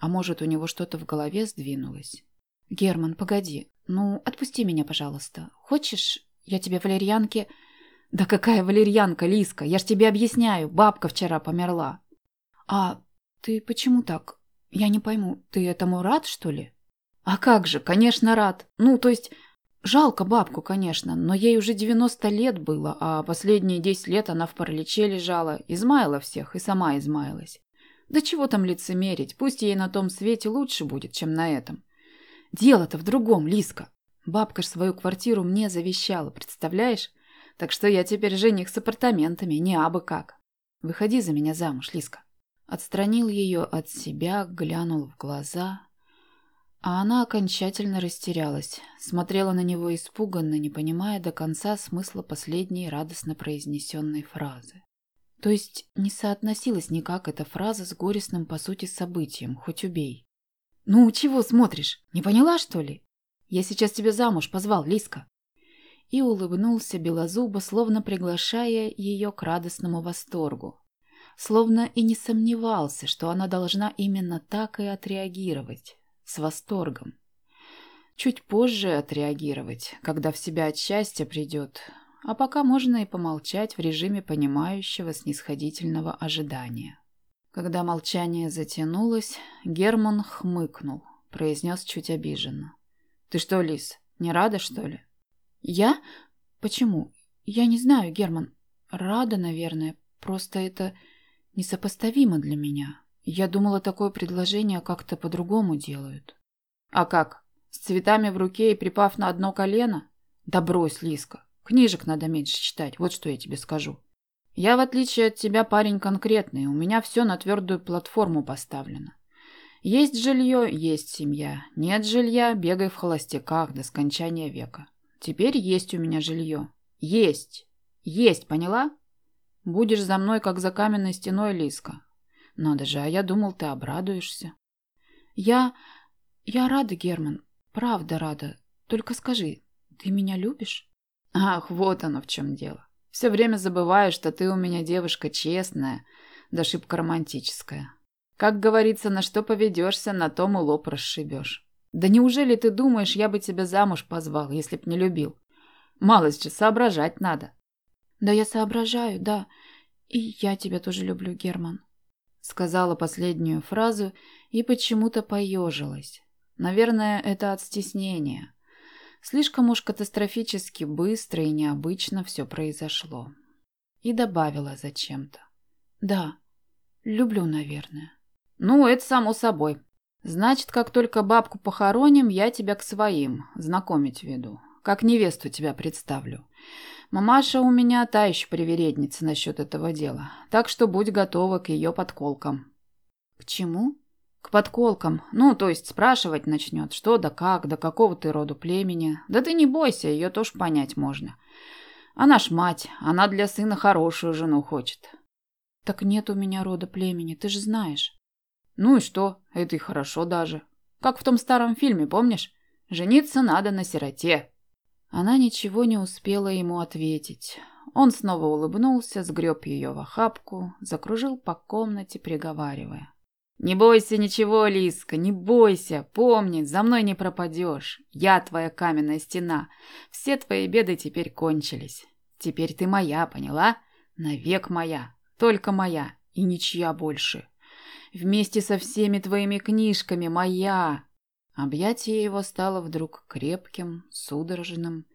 А может, у него что-то в голове сдвинулось? Герман, погоди. Ну, отпусти меня, пожалуйста. Хочешь, я тебе валерьянки... Да какая валерьянка, Лиска? Я ж тебе объясняю. Бабка вчера померла. А ты почему так? Я не пойму, ты этому рад, что ли? А как же, конечно, рад. Ну, то есть... Жалко бабку, конечно, но ей уже 90 лет было, а последние 10 лет она в параличе лежала, измаяла всех и сама измаялась. Да чего там лицемерить, пусть ей на том свете лучше будет, чем на этом. Дело-то в другом, Лиска. Бабка ж свою квартиру мне завещала, представляешь? Так что я теперь жених с апартаментами, не абы как. Выходи за меня замуж, Лиска. Отстранил ее от себя, глянул в глаза – а она окончательно растерялась, смотрела на него испуганно, не понимая до конца смысла последней радостно произнесенной фразы. То есть не соотносилась никак эта фраза с горестным по сути событием, хоть убей. «Ну, чего смотришь? Не поняла, что ли? Я сейчас тебя замуж позвал, Лиска!» И улыбнулся белозубо, словно приглашая ее к радостному восторгу. Словно и не сомневался, что она должна именно так и отреагировать с восторгом. Чуть позже отреагировать, когда в себя от счастья придет, а пока можно и помолчать в режиме понимающего снисходительного ожидания. Когда молчание затянулось, Герман хмыкнул, произнес чуть обиженно. «Ты что, Лис, не рада, что ли?» «Я? Почему? Я не знаю, Герман. Рада, наверное. Просто это несопоставимо для меня. Я думала, такое предложение как-то по-другому делают». «А как? С цветами в руке и припав на одно колено? Да брось, Лиска. Книжек надо меньше читать, вот что я тебе скажу. Я, в отличие от тебя, парень конкретный, у меня все на твердую платформу поставлено. Есть жилье, есть семья. Нет жилья, бегай в холостяках до скончания века. Теперь есть у меня жилье. Есть. Есть, поняла? Будешь за мной, как за каменной стеной, Лиска. Надо же, а я думал, ты обрадуешься. Я... я рада, Герман. Правда рада. Только скажи, ты меня любишь? Ах, вот оно в чем дело. Все время забываю, что ты у меня девушка честная, да шибко романтическая. Как говорится, на что поведешься, на том и лоб расшибешь. Да неужели ты думаешь, я бы тебя замуж позвал, если б не любил? Малость же соображать надо. Да я соображаю, да. И я тебя тоже люблю, Герман. Сказала последнюю фразу и почему-то поежилась. Наверное, это от стеснения. Слишком уж катастрофически быстро и необычно все произошло. И добавила зачем-то. Да, люблю, наверное. Ну, это само собой. Значит, как только бабку похороним, я тебя к своим, знакомить веду. Как невесту тебя представлю. Мамаша у меня та еще привередница насчет этого дела. Так что будь готова к ее подколкам. К чему? К подколкам. Ну, то есть спрашивать начнет, что да как, да какого ты роду племени. Да ты не бойся, ее тоже понять можно. Она ж мать, она для сына хорошую жену хочет. Так нет у меня рода племени, ты же знаешь. Ну и что? Это и хорошо даже. Как в том старом фильме, помнишь? Жениться надо на сироте. Она ничего не успела ему ответить. Он снова улыбнулся, сгреб ее в охапку, закружил по комнате, приговаривая. «Не бойся ничего, Лиска, не бойся. Помни, за мной не пропадешь. Я твоя каменная стена. Все твои беды теперь кончились. Теперь ты моя, поняла? Навек моя. Только моя. И ничья больше. Вместе со всеми твоими книжками моя». Объятие его стало вдруг крепким, судорожным.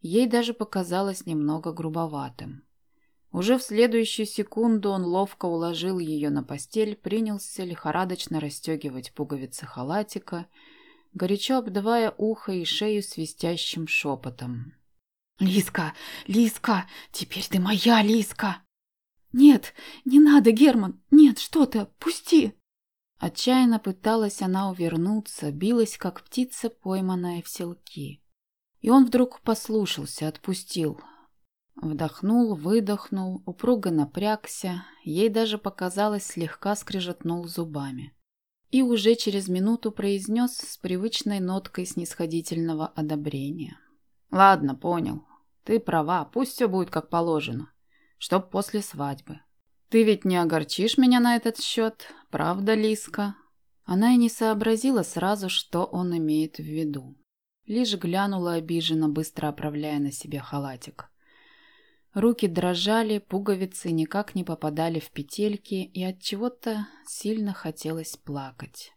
Ей даже показалось немного грубоватым. Уже в следующую секунду он ловко уложил ее на постель, принялся лихорадочно расстегивать пуговицы халатика, горячо обдавая ухо и шею свистящим шепотом. «Лиска! Лиска! Теперь ты моя, Лиска!» «Нет, не надо, Герман! Нет, что ты! Пусти!» Отчаянно пыталась она увернуться, билась, как птица, пойманная в селки. И он вдруг послушался, отпустил, Вдохнул, выдохнул, упруго напрягся, ей даже показалось, слегка скрежетнул зубами. И уже через минуту произнес с привычной ноткой снисходительного одобрения. «Ладно, понял. Ты права, пусть все будет как положено. Чтоб после свадьбы. Ты ведь не огорчишь меня на этот счет, правда, Лиска?» Она и не сообразила сразу, что он имеет в виду. Лишь глянула обиженно, быстро оправляя на себе халатик. Руки дрожали, пуговицы никак не попадали в петельки, и от чего-то сильно хотелось плакать.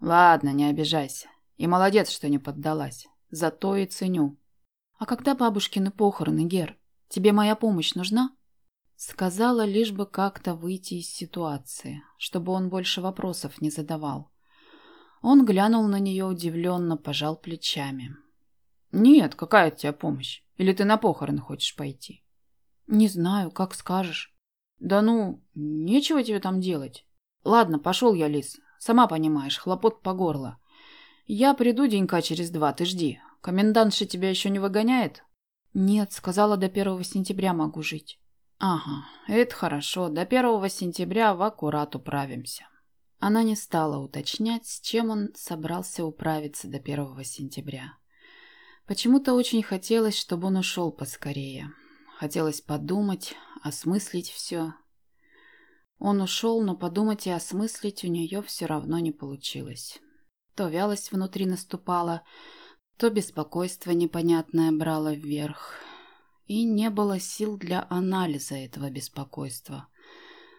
Ладно, не обижайся. И молодец, что не поддалась. Зато и ценю. А когда бабушкины похороны, Гер? Тебе моя помощь нужна? Сказала, лишь бы как-то выйти из ситуации, чтобы он больше вопросов не задавал. Он глянул на нее удивленно, пожал плечами. «Нет, какая от тебя помощь? Или ты на похороны хочешь пойти?» «Не знаю, как скажешь». «Да ну, нечего тебе там делать. Ладно, пошел я, Лис. Сама понимаешь, хлопот по горло. Я приду денька через два, ты жди. Комендантша тебя еще не выгоняет?» «Нет, сказала, до первого сентября могу жить». «Ага, это хорошо. До первого сентября в аккурат управимся». Она не стала уточнять, с чем он собрался управиться до первого сентября. Почему-то очень хотелось, чтобы он ушел поскорее. Хотелось подумать, осмыслить все. Он ушел, но подумать и осмыслить у нее все равно не получилось. То вялость внутри наступала, то беспокойство непонятное брало вверх. И не было сил для анализа этого беспокойства.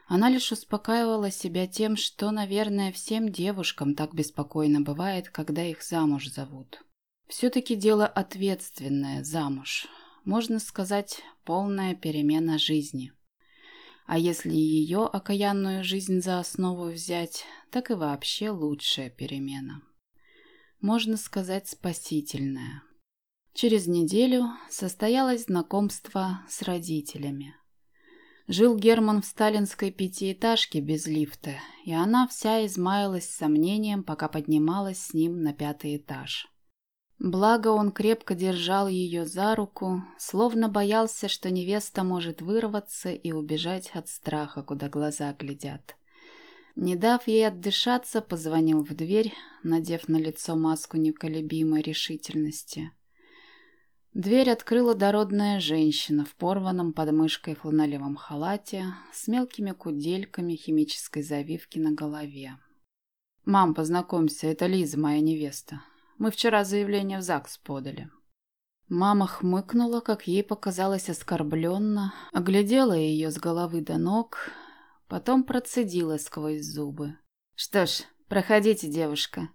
Она лишь успокаивала себя тем, что, наверное, всем девушкам так беспокойно бывает, когда их замуж зовут. Все-таки дело ответственное – замуж. Можно сказать, полная перемена жизни. А если ее окаянную жизнь за основу взять, так и вообще лучшая перемена. Можно сказать, спасительная. Через неделю состоялось знакомство с родителями. Жил Герман в сталинской пятиэтажке без лифта, и она вся измаялась сомнением, пока поднималась с ним на пятый этаж. Благо он крепко держал ее за руку, словно боялся, что невеста может вырваться и убежать от страха, куда глаза глядят. Не дав ей отдышаться, позвонил в дверь, надев на лицо маску неколебимой решительности. Дверь открыла дородная женщина в порванном подмышкой фланелевом халате с мелкими кудельками химической завивки на голове. «Мам, познакомься, это Лиза, моя невеста. Мы вчера заявление в ЗАГС подали». Мама хмыкнула, как ей показалось оскорбленно, оглядела ее с головы до ног, потом процедила сквозь зубы. «Что ж, проходите, девушка».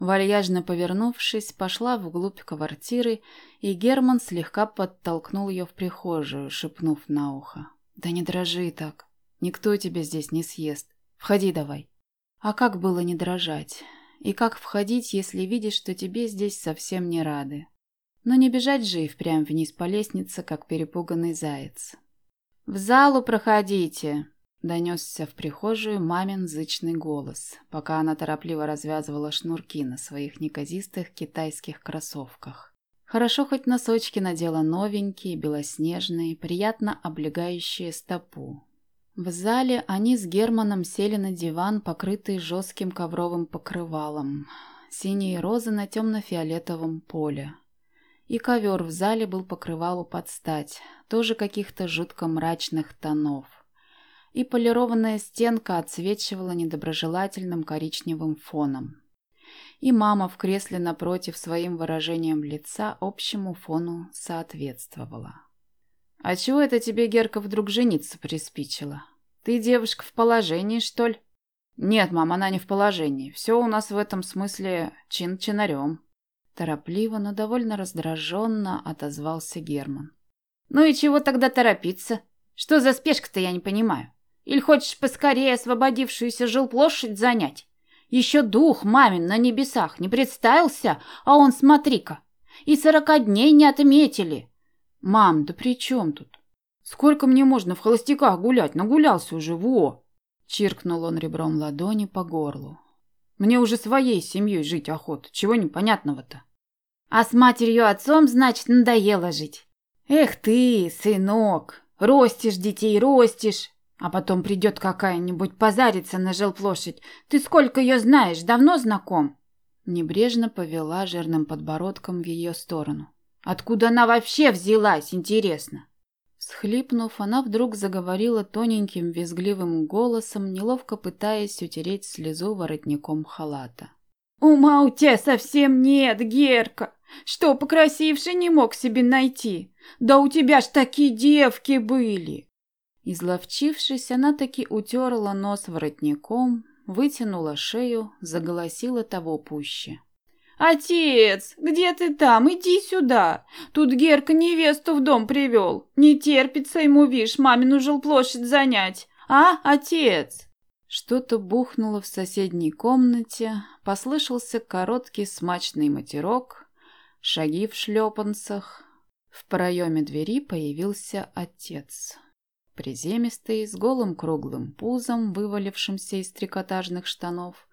Вальяжно повернувшись, пошла вглубь квартиры, и Герман слегка подтолкнул ее в прихожую, шепнув на ухо. «Да не дрожи так. Никто тебя здесь не съест. Входи давай». А как было не дрожать? И как входить, если видишь, что тебе здесь совсем не рады? Но не бежать же и впрямь вниз по лестнице, как перепуганный заяц. «В залу проходите!» — донесся в прихожую мамин зычный голос, пока она торопливо развязывала шнурки на своих неказистых китайских кроссовках. Хорошо хоть носочки надела новенькие, белоснежные, приятно облегающие стопу, в зале они с Германом сели на диван, покрытый жестким ковровым покрывалом. Синие розы на темно-фиолетовом поле. И ковер в зале был покрывалу под стать, тоже каких-то жутко мрачных тонов. И полированная стенка отсвечивала недоброжелательным коричневым фоном. И мама в кресле напротив своим выражением лица общему фону соответствовала. «А чего это тебе, Герка, вдруг жениться приспичило? Ты девушка в положении, что ли?» «Нет, мам, она не в положении. Все у нас в этом смысле чин-чинарем». Торопливо, но довольно раздраженно отозвался Герман. «Ну и чего тогда торопиться? Что за спешка-то, я не понимаю? Или хочешь поскорее освободившуюся жилплощадь занять? Еще дух мамин на небесах не представился, а он, смотри-ка, и сорока дней не отметили. «Мам, да при чем тут? Сколько мне можно в холостяках гулять? Нагулялся уже, во!» Чиркнул он ребром ладони по горлу. «Мне уже своей семьей жить охота. Чего непонятного-то?» «А с матерью-отцом, значит, надоело жить. Эх ты, сынок, ростишь детей, ростишь, а потом придет какая-нибудь позариться на жилплощадь. Ты сколько ее знаешь, давно знаком?» Небрежно повела жирным подбородком в ее сторону. Откуда она вообще взялась, интересно? Схлипнув, она вдруг заговорила тоненьким визгливым голосом, неловко пытаясь утереть слезу воротником халата. «Ума у тебя совсем нет, Герка! Что, покрасивше не мог себе найти? Да у тебя ж такие девки были!» Изловчившись, она таки утерла нос воротником, вытянула шею, заголосила того пуще. «Отец, где ты там? Иди сюда! Тут Герка невесту в дом привел. Не терпится ему, вишь, мамину жилплощадь занять. А, отец?» Что-то бухнуло в соседней комнате, послышался короткий смачный матерок, шаги в шлепанцах. В проеме двери появился отец. Приземистый, с голым круглым пузом, вывалившимся из трикотажных штанов,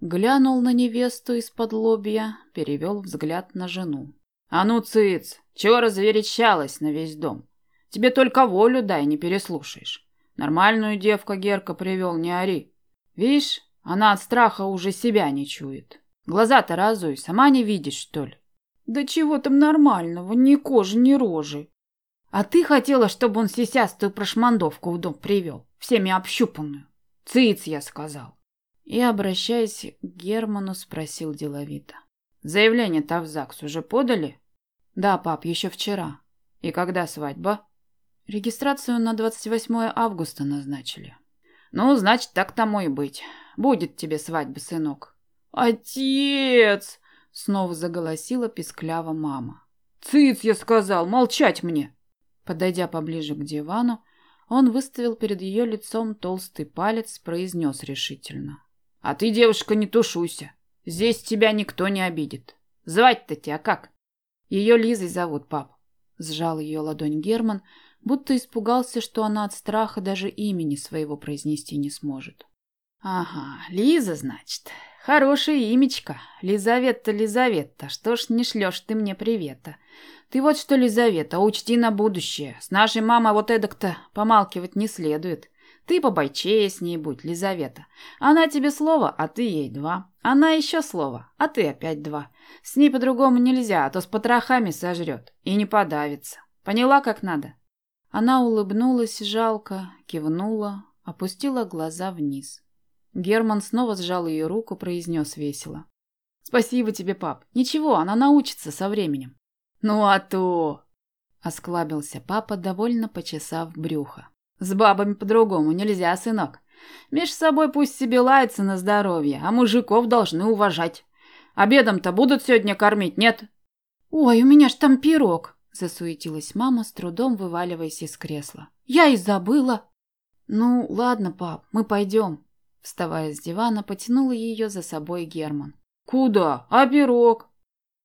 Глянул на невесту из-под лобья, перевел взгляд на жену. «А ну, цыц! Чего разверещалась на весь дом? Тебе только волю дай, не переслушаешь. Нормальную девку Герка привел, не ори. Видишь, она от страха уже себя не чует. Глаза-то разуй, сама не видишь, что ли?» «Да чего там нормального, ни кожи, ни рожи!» «А ты хотела, чтобы он сисястую прошмандовку в дом привел, всеми общупанную?» «Цыц, я сказал!» И, обращаясь к Герману, спросил деловито. «Заявление-то в ЗАГС уже подали?» «Да, пап, еще вчера». И когда свадьба? Регистрацию на 28 августа назначили. Ну, значит, так тому и быть. Будет тебе свадьба, сынок. Отец! Снова заголосила пискляво мама. Цыц, я сказал, молчать мне. Подойдя поближе к дивану, он выставил перед ее лицом толстый палец, произнес решительно. «А ты, девушка, не тушуйся. Здесь тебя никто не обидит. Звать-то тебя как?» «Ее Лизой зовут, пап». Сжал ее ладонь Герман, будто испугался, что она от страха даже имени своего произнести не сможет. «Ага, Лиза, значит. Хорошее имечко. Лизавета, Лизавета. Что ж не шлешь ты мне привета? Ты вот что, Лизавета, учти на будущее. С нашей мамой вот эдак-то помалкивать не следует. Ты побойчее с ней будь, Лизавета. Она тебе слово, а ты ей два. Она еще слово, а ты опять два. С ней по-другому нельзя, а то с потрохами сожрет. И не подавится. Поняла, как надо?» Она улыбнулась жалко, кивнула, опустила глаза вниз. Герман снова сжал ее руку, произнес весело. «Спасибо тебе, пап. Ничего, она научится со временем». «Ну а то!» — осклабился папа, довольно почесав брюхо. «С бабами по-другому нельзя, сынок. Меж собой пусть себе лается на здоровье, а мужиков должны уважать. Обедом-то будут сегодня кормить, нет?» «Ой, у меня ж там пирог!» — засуетилась мама, с трудом вываливаясь из кресла. «Я и забыла!» «Ну, ладно, пап, мы пойдем». Вставая с дивана, потянула ее за собой Герман. «Куда? А пирог?»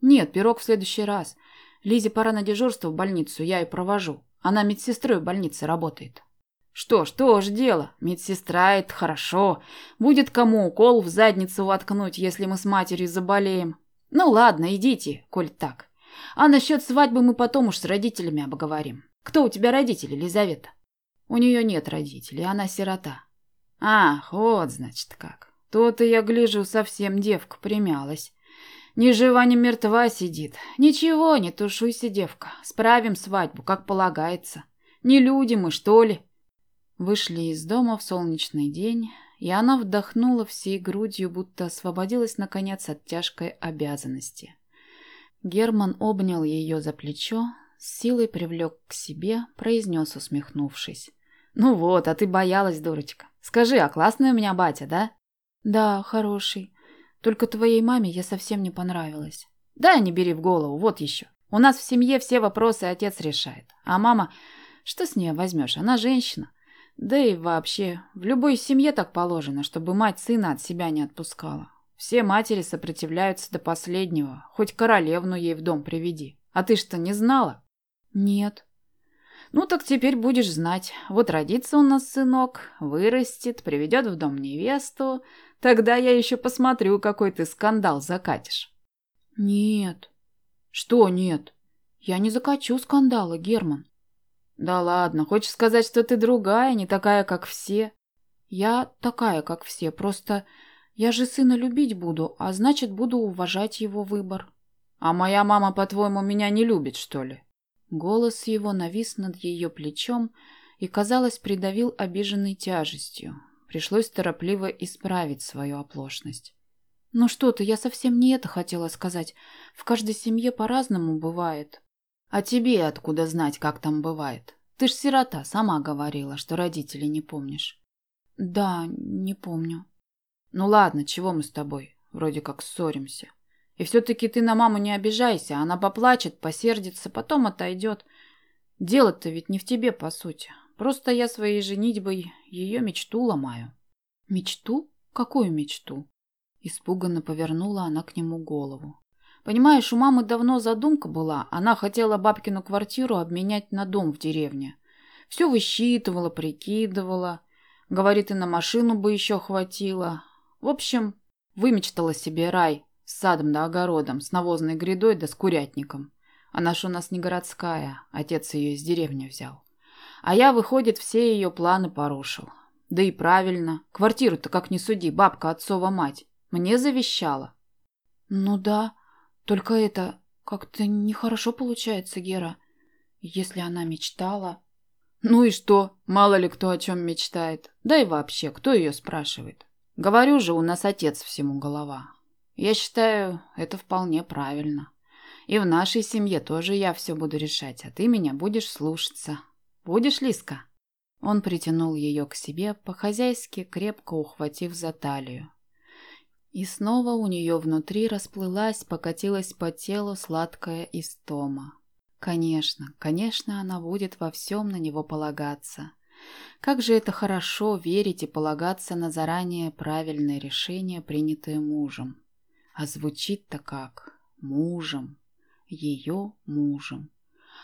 «Нет, пирог в следующий раз. Лизе пора на дежурство в больницу, я и провожу. Она медсестрой в больнице работает. Что ж, то ж дело. Медсестра это хорошо. Будет кому укол в задницу воткнуть, если мы с матерью заболеем. Ну ладно, идите, коль так. А насчет свадьбы мы потом уж с родителями обговорим. Кто у тебя родители, Лизавета? У нее нет родителей, она сирота. Ах, вот, значит, как. То-то я гляжу, совсем девка примялась. Ни жива, ни мертва сидит. Ничего, не тушуйся, девка. Справим свадьбу, как полагается. Не люди мы, что ли? Вышли из дома в солнечный день, и она вдохнула всей грудью, будто освободилась, наконец, от тяжкой обязанности. Герман обнял ее за плечо, с силой привлек к себе, произнес, усмехнувшись. «Ну вот, а ты боялась, дурочка. Скажи, а классный у меня батя, да?» «Да, хороший. Только твоей маме я совсем не понравилась. Да, не бери в голову, вот еще. У нас в семье все вопросы отец решает. А мама, что с нее возьмешь? Она женщина. Да и вообще, в любой семье так положено, чтобы мать сына от себя не отпускала. Все матери сопротивляются до последнего. Хоть королевну ей в дом приведи. А ты что, не знала? Нет. Ну так теперь будешь знать. Вот родится у нас сынок, вырастет, приведет в дом невесту, Тогда я еще посмотрю, какой ты скандал закатишь. Нет. Что нет? Я не закачу скандала, Герман. Да ладно, хочешь сказать, что ты другая, не такая, как все? Я такая, как все, просто я же сына любить буду, а значит, буду уважать его выбор. А моя мама, по-твоему, меня не любит, что ли? Голос его навис над ее плечом и, казалось, придавил обиженной тяжестью. Пришлось торопливо исправить свою оплошность. «Ну что ты, я совсем не это хотела сказать. В каждой семье по-разному бывает». «А тебе откуда знать, как там бывает? Ты ж сирота, сама говорила, что родителей не помнишь». «Да, не помню». «Ну ладно, чего мы с тобой? Вроде как ссоримся. И все-таки ты на маму не обижайся, она поплачет, посердится, потом отойдет. Дело-то ведь не в тебе, по сути. Просто я своей женитьбой ее мечту ломаю. Мечту? Какую мечту? Испуганно повернула она к нему голову. Понимаешь, у мамы давно задумка была. Она хотела бабкину квартиру обменять на дом в деревне. Все высчитывала, прикидывала. Говорит, и на машину бы еще хватило. В общем, вымечтала себе рай с садом да огородом, с навозной грядой да с курятником. Она ж у нас не городская, отец ее из деревни взял. А я, выходит, все ее планы порушил. Да и правильно. Квартиру-то как ни суди, бабка отцова мать. Мне завещала. Ну да, только это как-то нехорошо получается, Гера. Если она мечтала... Ну и что? Мало ли кто о чем мечтает. Да и вообще, кто ее спрашивает? Говорю же, у нас отец всему голова. Я считаю, это вполне правильно. И в нашей семье тоже я все буду решать, а ты меня будешь слушаться. Будешь, Лиска?» Он притянул ее к себе, по-хозяйски крепко ухватив за талию. И снова у нее внутри расплылась, покатилась по телу сладкая истома. Конечно, конечно, она будет во всем на него полагаться. Как же это хорошо верить и полагаться на заранее правильное решение, принятое мужем. А звучит-то как «мужем», ее мужем.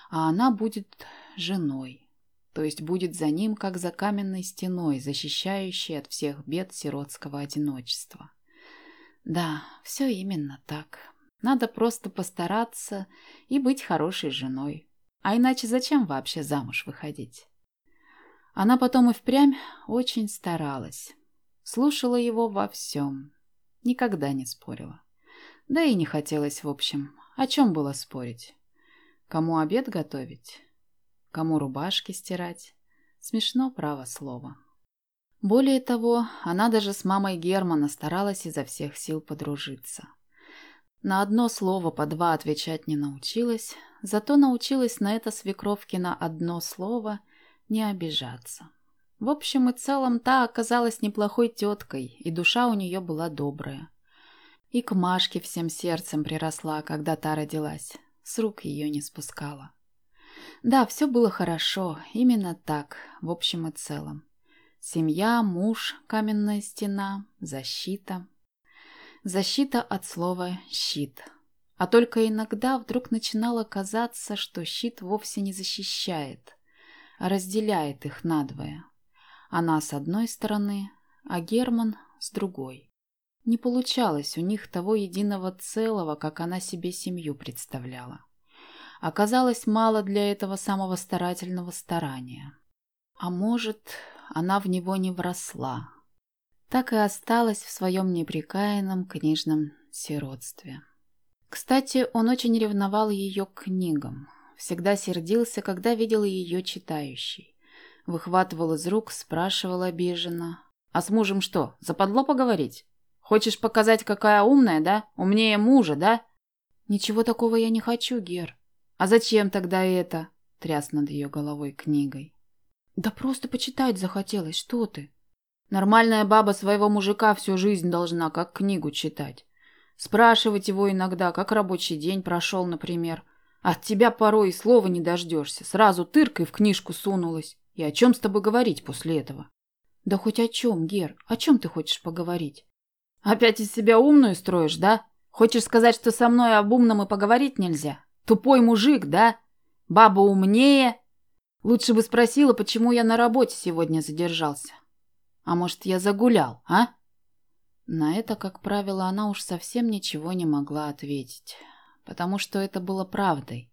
А она будет женой, то есть будет за ним, как за каменной стеной, защищающей от всех бед сиротского одиночества. Да, все именно так. Надо просто постараться и быть хорошей женой. А иначе зачем вообще замуж выходить? Она потом и впрямь очень старалась. Слушала его во всем. Никогда не спорила. Да и не хотелось, в общем. О чем было спорить? Кому обед готовить? Кому рубашки стирать? Смешно, право слово. Более того, она даже с мамой Германа старалась изо всех сил подружиться. На одно слово по два отвечать не научилась, зато научилась на это свекровке на одно слово не обижаться. В общем и целом, та оказалась неплохой теткой, и душа у нее была добрая. И к Машке всем сердцем приросла, когда та родилась, с рук ее не спускала. Да, все было хорошо, именно так, в общем и целом. Семья, муж, каменная стена, защита. Защита от слова «щит». А только иногда вдруг начинало казаться, что щит вовсе не защищает, а разделяет их надвое. Она с одной стороны, а Герман с другой. Не получалось у них того единого целого, как она себе семью представляла оказалось мало для этого самого старательного старания. А может, она в него не вросла. Так и осталась в своем непрекаянном книжном сиротстве. Кстати, он очень ревновал ее к книгам. Всегда сердился, когда видел ее читающей. Выхватывал из рук, спрашивал обиженно. «А с мужем что, западло поговорить? Хочешь показать, какая умная, да? Умнее мужа, да?» «Ничего такого я не хочу, Гер. «А зачем тогда это?» — тряс над ее головой книгой. «Да просто почитать захотелось, что ты?» «Нормальная баба своего мужика всю жизнь должна как книгу читать. Спрашивать его иногда, как рабочий день прошел, например. От тебя порой и слова не дождешься. Сразу тыркой в книжку сунулась. И о чем с тобой говорить после этого?» «Да хоть о чем, Гер? О чем ты хочешь поговорить?» «Опять из себя умную строишь, да? Хочешь сказать, что со мной об умном и поговорить нельзя?» Тупой мужик, да? Баба умнее. Лучше бы спросила, почему я на работе сегодня задержался. А может, я загулял, а? На это, как правило, она уж совсем ничего не могла ответить, потому что это было правдой.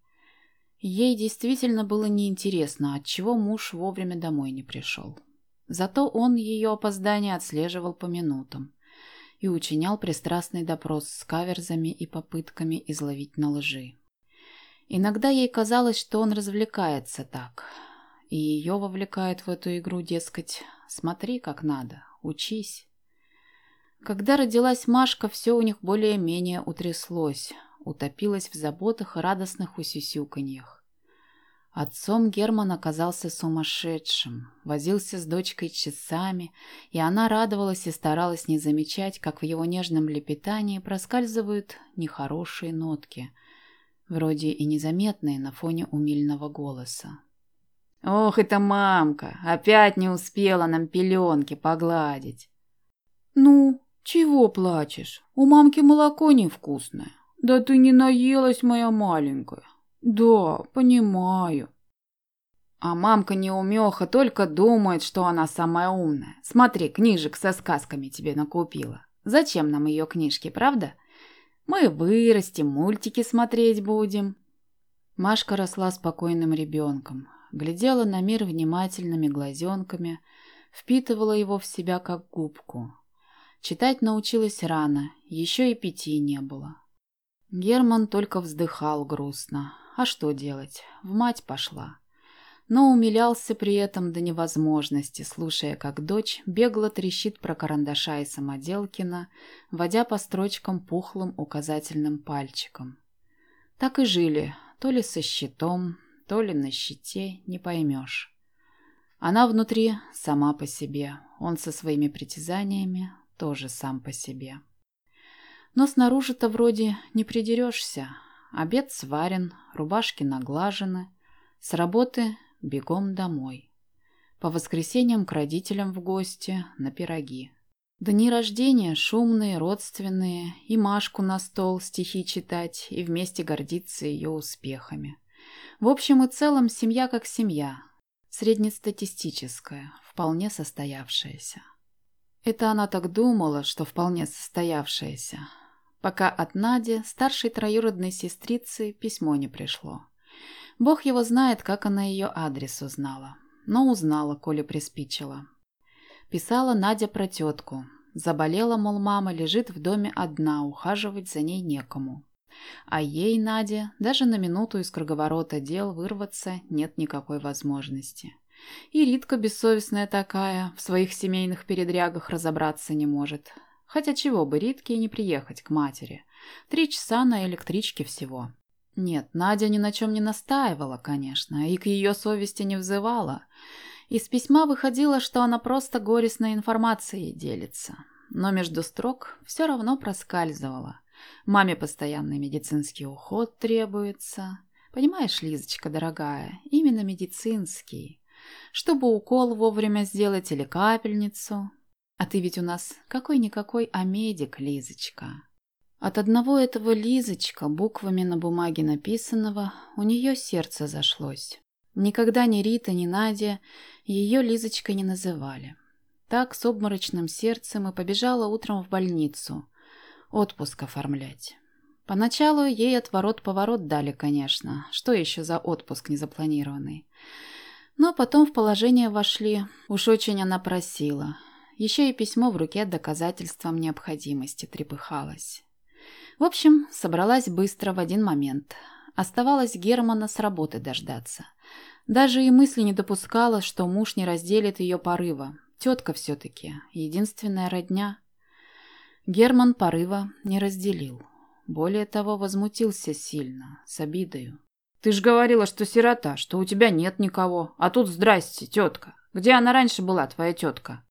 Ей действительно было неинтересно, отчего муж вовремя домой не пришел. Зато он ее опоздание отслеживал по минутам и учинял пристрастный допрос с каверзами и попытками изловить на лжи. Иногда ей казалось, что он развлекается так. И ее вовлекает в эту игру, дескать, смотри как надо, учись. Когда родилась Машка, все у них более-менее утряслось, утопилось в заботах и радостных усюсюканьях. Отцом Герман оказался сумасшедшим, возился с дочкой часами, и она радовалась и старалась не замечать, как в его нежном лепетании проскальзывают нехорошие нотки – вроде и незаметные на фоне умильного голоса. «Ох, это мамка! Опять не успела нам пеленки погладить!» «Ну, чего плачешь? У мамки молоко невкусное. Да ты не наелась, моя маленькая. Да, понимаю». А мамка неумеха только думает, что она самая умная. Смотри, книжек со сказками тебе накупила. Зачем нам ее книжки, правда? Мы вырастем, мультики смотреть будем. Машка росла спокойным ребенком, глядела на мир внимательными глазенками, впитывала его в себя как губку. Читать научилась рано, еще и пяти не было. Герман только вздыхал грустно. А что делать? В мать пошла но умилялся при этом до невозможности, слушая, как дочь бегло трещит про карандаша и самоделкина, водя по строчкам пухлым указательным пальчиком. Так и жили, то ли со щитом, то ли на щите, не поймешь. Она внутри сама по себе, он со своими притязаниями тоже сам по себе. Но снаружи-то вроде не придерешься. Обед сварен, рубашки наглажены. С работы бегом домой. По воскресеньям к родителям в гости на пироги. Дни рождения шумные, родственные, и Машку на стол стихи читать, и вместе гордиться ее успехами. В общем и целом, семья как семья. Среднестатистическая, вполне состоявшаяся. Это она так думала, что вполне состоявшаяся пока от Нади, старшей троюродной сестрицы, письмо не пришло. Бог его знает, как она ее адрес узнала. Но узнала, коли приспичила. Писала Надя про тетку. Заболела, мол, мама лежит в доме одна, ухаживать за ней некому. А ей, Наде, даже на минуту из круговорота дел вырваться нет никакой возможности. И Ритка бессовестная такая, в своих семейных передрягах разобраться не может. Хотя чего бы Ритке не приехать к матери. Три часа на электричке всего. Нет, Надя ни на чем не настаивала, конечно, и к ее совести не взывала. Из письма выходило, что она просто горестной информацией делится. Но между строк все равно проскальзывала. Маме постоянный медицинский уход требуется. Понимаешь, Лизочка, дорогая, именно медицинский. Чтобы укол вовремя сделать или капельницу, а ты ведь у нас какой-никакой, а медик, Лизочка. От одного этого Лизочка, буквами на бумаге написанного, у нее сердце зашлось. Никогда ни Рита, ни Надя ее Лизочкой не называли. Так с обморочным сердцем и побежала утром в больницу. Отпуск оформлять. Поначалу ей отворот-поворот дали, конечно. Что еще за отпуск незапланированный? Но потом в положение вошли. Уж очень она просила. Еще и письмо в руке доказательством необходимости трепыхалось. В общем, собралась быстро в один момент. Оставалось Германа с работы дождаться. Даже и мысли не допускала, что муж не разделит ее порыва. Тетка все-таки, единственная родня. Герман порыва не разделил. Более того, возмутился сильно, с обидою. «Ты ж говорила, что сирота, что у тебя нет никого. А тут здрасте, тетка. Где она раньше была, твоя тетка?»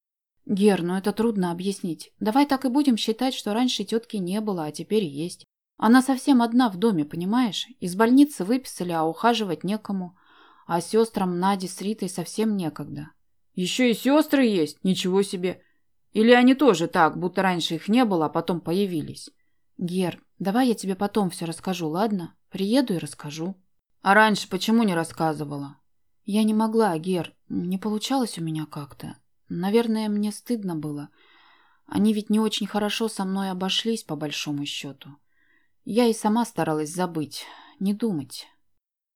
«Гер, ну это трудно объяснить. Давай так и будем считать, что раньше тетки не было, а теперь есть. Она совсем одна в доме, понимаешь? Из больницы выписали, а ухаживать некому. А сестрам Наде с Ритой совсем некогда». «Еще и сестры есть? Ничего себе! Или они тоже так, будто раньше их не было, а потом появились?» «Гер, давай я тебе потом все расскажу, ладно? Приеду и расскажу». «А раньше почему не рассказывала?» «Я не могла, Гер. Не получалось у меня как-то. Наверное, мне стыдно было. Они ведь не очень хорошо со мной обошлись, по большому счету. Я и сама старалась забыть, не думать.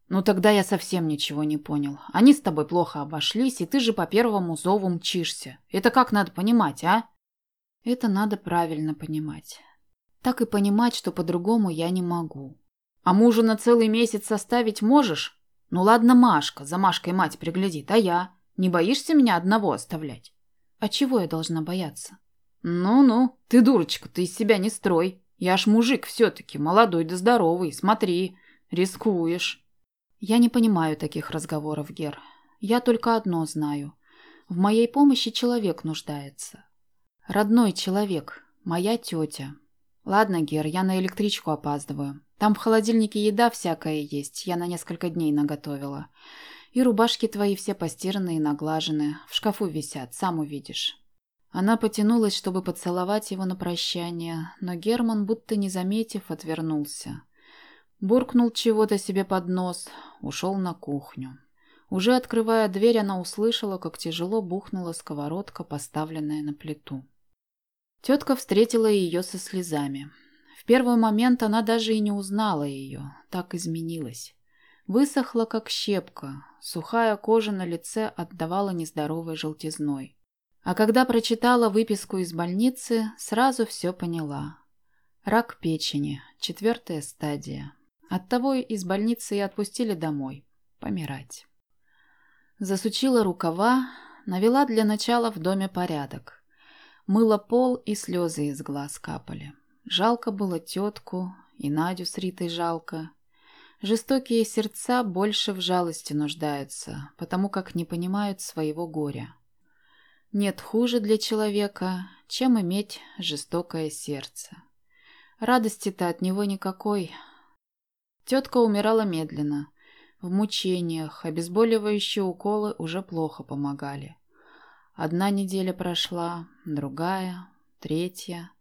Ну тогда я совсем ничего не понял. Они с тобой плохо обошлись, и ты же по первому зову мчишься. Это как надо понимать, а? Это надо правильно понимать. Так и понимать, что по-другому я не могу. А мужа на целый месяц составить можешь? Ну ладно, Машка, за Машкой мать приглядит, а я? Не боишься меня одного оставлять? А чего я должна бояться? Ну-ну, ты дурочка, ты из себя не строй. Я ж мужик все-таки, молодой да здоровый. Смотри, рискуешь. Я не понимаю таких разговоров, Гер. Я только одно знаю. В моей помощи человек нуждается. Родной человек, моя тетя. Ладно, Гер, я на электричку опаздываю. Там в холодильнике еда всякая есть, я на несколько дней наготовила. И рубашки твои все постиранные и наглажены. В шкафу висят, сам увидишь». Она потянулась, чтобы поцеловать его на прощание, но Герман, будто не заметив, отвернулся. Буркнул чего-то себе под нос, ушел на кухню. Уже открывая дверь, она услышала, как тяжело бухнула сковородка, поставленная на плиту. Тетка встретила ее со слезами. В первый момент она даже и не узнала ее, так изменилась. Высохла, как щепка, сухая кожа на лице отдавала нездоровой желтизной. А когда прочитала выписку из больницы, сразу все поняла. Рак печени, четвертая стадия. Оттого из больницы и отпустили домой. Помирать. Засучила рукава, навела для начала в доме порядок. Мыла пол, и слезы из глаз капали. Жалко было тетку, и Надю с Ритой жалко. Жестокие сердца больше в жалости нуждаются, потому как не понимают своего горя. Нет хуже для человека, чем иметь жестокое сердце. Радости-то от него никакой. Тетка умирала медленно, в мучениях, обезболивающие уколы уже плохо помогали. Одна неделя прошла, другая, третья.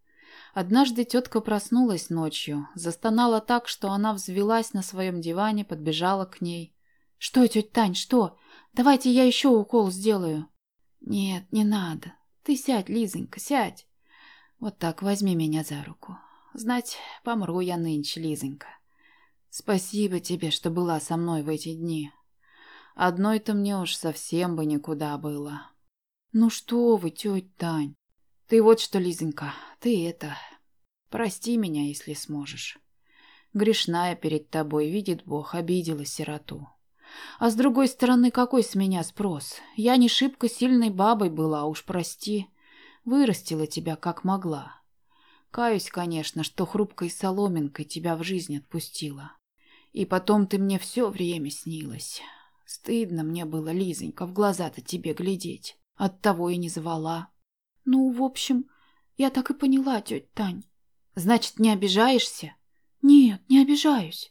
Однажды тетка проснулась ночью, застонала так, что она взвелась на своем диване, подбежала к ней. «Что, тетя Тань, что? Давайте я еще укол сделаю». «Нет, не надо. Ты сядь, Лизонька, сядь. Вот так возьми меня за руку. Знать, помру я нынче, Лизонька. Спасибо тебе, что была со мной в эти дни. Одной-то мне уж совсем бы никуда было». «Ну что вы, тетя Тань? Ты вот что, Лизонька, ты это... Прости меня, если сможешь. Грешная перед тобой, видит Бог, обидела сироту. А с другой стороны, какой с меня спрос? Я не шибко сильной бабой была, уж прости. Вырастила тебя как могла. Каюсь, конечно, что хрупкой соломинкой тебя в жизнь отпустила. И потом ты мне все время снилась. Стыдно мне было, Лизонька, в глаза-то тебе глядеть. Оттого и не звала. Ну, в общем, я так и поняла, тетя Тань. Значит, не обижаешься? Нет, не обижаюсь.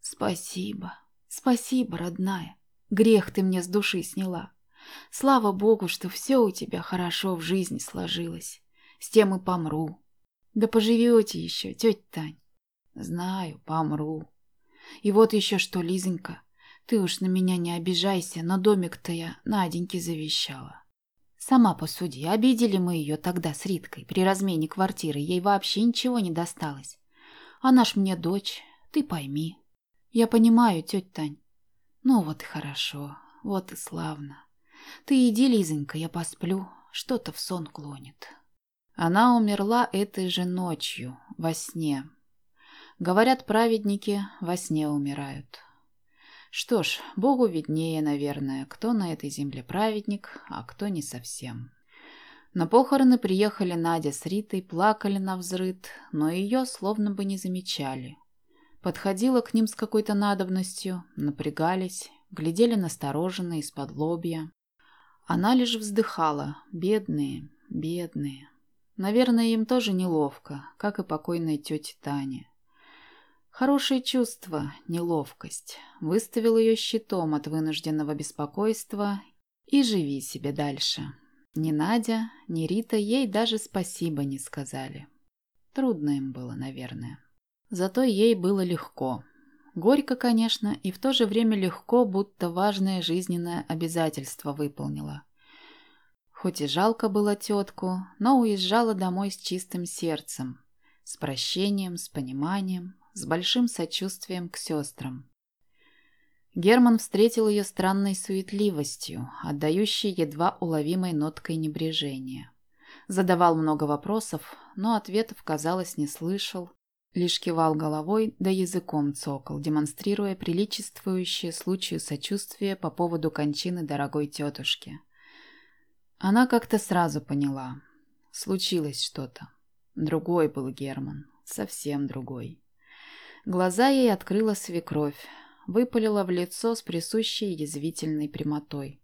Спасибо. Спасибо, родная. Грех ты мне с души сняла. Слава богу, что все у тебя хорошо в жизни сложилось. С тем и помру. Да поживете еще, тетя Тань. Знаю, помру. И вот еще что, Лизонька, ты уж на меня не обижайся, но домик-то я Наденьке завещала. Сама посуди, обидели мы ее тогда с Риткой. При размене квартиры ей вообще ничего не досталось. Она ж мне дочь, ты пойми. Я понимаю, тетя Тань. Ну вот и хорошо, вот и славно. Ты иди, Лизонька, я посплю, что-то в сон клонит. Она умерла этой же ночью, во сне. Говорят, праведники во сне умирают. Что ж, Богу виднее, наверное, кто на этой земле праведник, а кто не совсем. На похороны приехали Надя с Ритой, плакали на взрыд, но ее словно бы не замечали. Подходила к ним с какой-то надобностью, напрягались, глядели настороженно из-под лобья. Она лишь вздыхала. Бедные, бедные. Наверное, им тоже неловко, как и покойной тете Тане. Хорошее чувство, неловкость. Выставил ее щитом от вынужденного беспокойства и живи себе дальше. Ни Надя, ни Рита ей даже спасибо не сказали. Трудно им было, наверное. Зато ей было легко. Горько, конечно, и в то же время легко, будто важное жизненное обязательство выполнила. Хоть и жалко было тетку, но уезжала домой с чистым сердцем, с прощением, с пониманием, с большим сочувствием к сестрам. Герман встретил ее странной суетливостью, отдающей едва уловимой ноткой небрежения. Задавал много вопросов, но ответов, казалось, не слышал, лишь кивал головой да языком цокал, демонстрируя приличествующее случаю сочувствие по поводу кончины дорогой тетушки. Она как-то сразу поняла. Случилось что-то. Другой был Герман, совсем другой. Глаза ей открыла свекровь, выпалила в лицо с присущей язвительной прямотой.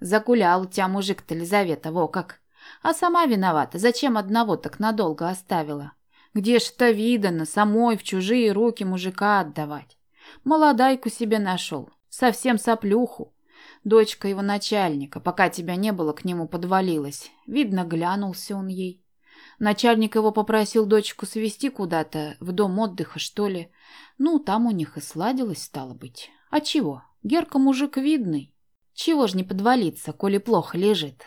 «Загулял у тебя мужик-то, Лизавета, во как! А сама виновата, зачем одного так надолго оставила? Где ж это видано, самой в чужие руки мужика отдавать? Молодайку себе нашел, совсем соплюху. Дочка его начальника, пока тебя не было, к нему подвалилась. Видно, глянулся он ей. Начальник его попросил дочку свести куда-то, в дом отдыха, что ли. Ну, там у них и сладилось, стало быть. А чего? Герка мужик видный. Чего ж не подвалиться, коли плохо лежит?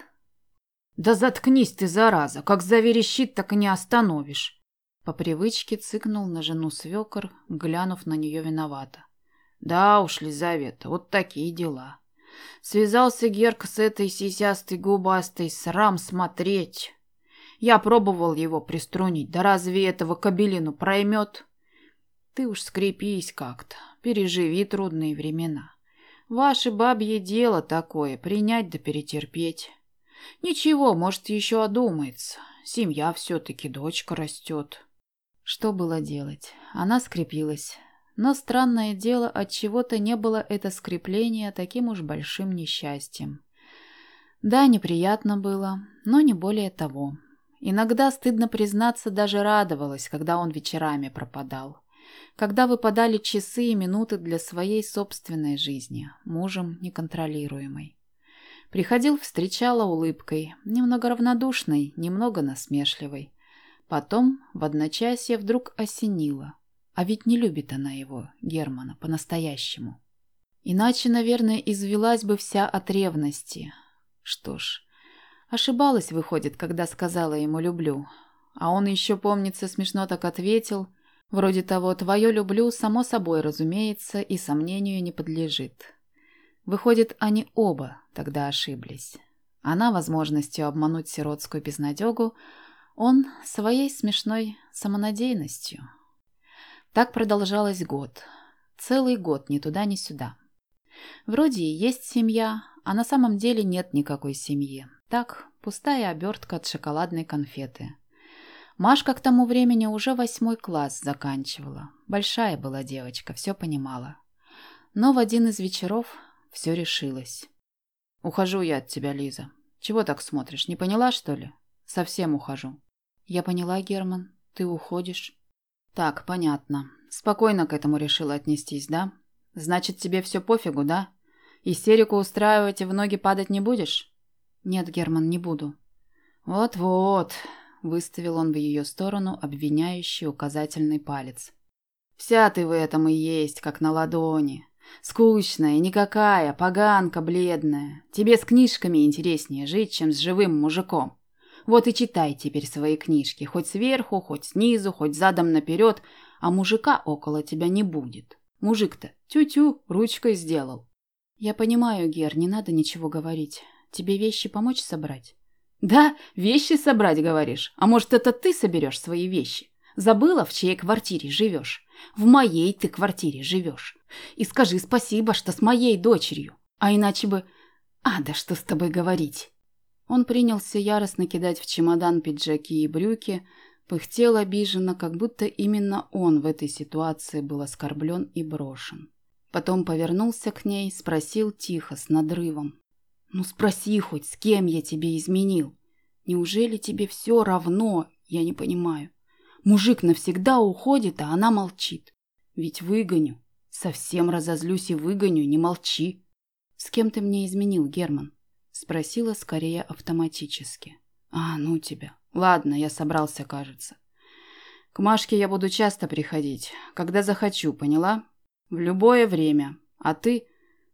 Да заткнись ты, зараза, как заверещит, так и не остановишь. По привычке цыкнул на жену свекор, глянув на нее виновато. Да уж, Лизавета, вот такие дела. Связался Герка с этой сисястой губастой, срам смотреть. Я пробовал его приструнить, да разве этого кабелину проймет? Ты уж скрепись как-то, переживи трудные времена. Ваше бабье дело такое, принять да перетерпеть. Ничего, может, еще одумается. Семья все-таки, дочка растет. Что было делать? Она скрепилась. Но странное дело, от чего-то не было это скрепление таким уж большим несчастьем. Да, неприятно было, но не более того. Иногда, стыдно признаться, даже радовалась, когда он вечерами пропадал. Когда выпадали часы и минуты для своей собственной жизни, мужем неконтролируемой. Приходил, встречала улыбкой, немного равнодушной, немного насмешливой. Потом, в одночасье, вдруг осенило. А ведь не любит она его, Германа, по-настоящему. Иначе, наверное, извелась бы вся от ревности. Что ж, ошибалась, выходит, когда сказала ему «люблю». А он еще, помнится, смешно так ответил, вроде того «твое люблю, само собой, разумеется, и сомнению не подлежит». Выходит, они оба тогда ошиблись. Она возможностью обмануть сиротскую безнадегу, он своей смешной самонадеянностью. Так продолжалось год. Целый год ни туда, ни сюда. Вроде и есть семья, а на самом деле нет никакой семьи. Так, пустая обертка от шоколадной конфеты. Машка к тому времени уже восьмой класс заканчивала. Большая была девочка, все понимала. Но в один из вечеров все решилось. «Ухожу я от тебя, Лиза. Чего так смотришь? Не поняла, что ли?» «Совсем ухожу». «Я поняла, Герман. Ты уходишь». «Так, понятно. Спокойно к этому решила отнестись, да? Значит, тебе все пофигу, да? Истерику устраивать и в ноги падать не будешь?» «Нет, Герман, не буду». «Вот-вот», — выставил он в ее сторону обвиняющий указательный палец. «Вся ты в этом и есть, как на ладони. Скучная, никакая, поганка бледная. Тебе с книжками интереснее жить, чем с живым мужиком. Вот и читай теперь свои книжки, хоть сверху, хоть снизу, хоть задом наперед, а мужика около тебя не будет. Мужик-то тю-тю ручкой сделал. Я понимаю, Гер, не надо ничего говорить. Тебе вещи помочь собрать? Да, вещи собрать, говоришь. А может, это ты соберешь свои вещи? Забыла, в чьей квартире живешь? В моей ты квартире живешь. И скажи спасибо, что с моей дочерью. А иначе бы... А, да что с тобой говорить? Он принялся яростно кидать в чемодан пиджаки и брюки, пыхтел обиженно, как будто именно он в этой ситуации был оскорблен и брошен. Потом повернулся к ней, спросил тихо, с надрывом. «Ну спроси хоть, с кем я тебе изменил? Неужели тебе все равно? Я не понимаю. Мужик навсегда уходит, а она молчит. Ведь выгоню. Совсем разозлюсь и выгоню, не молчи. С кем ты мне изменил, Герман? Спросила скорее автоматически. А, ну тебя. Ладно, я собрался, кажется. К Машке я буду часто приходить, когда захочу, поняла? В любое время. А ты...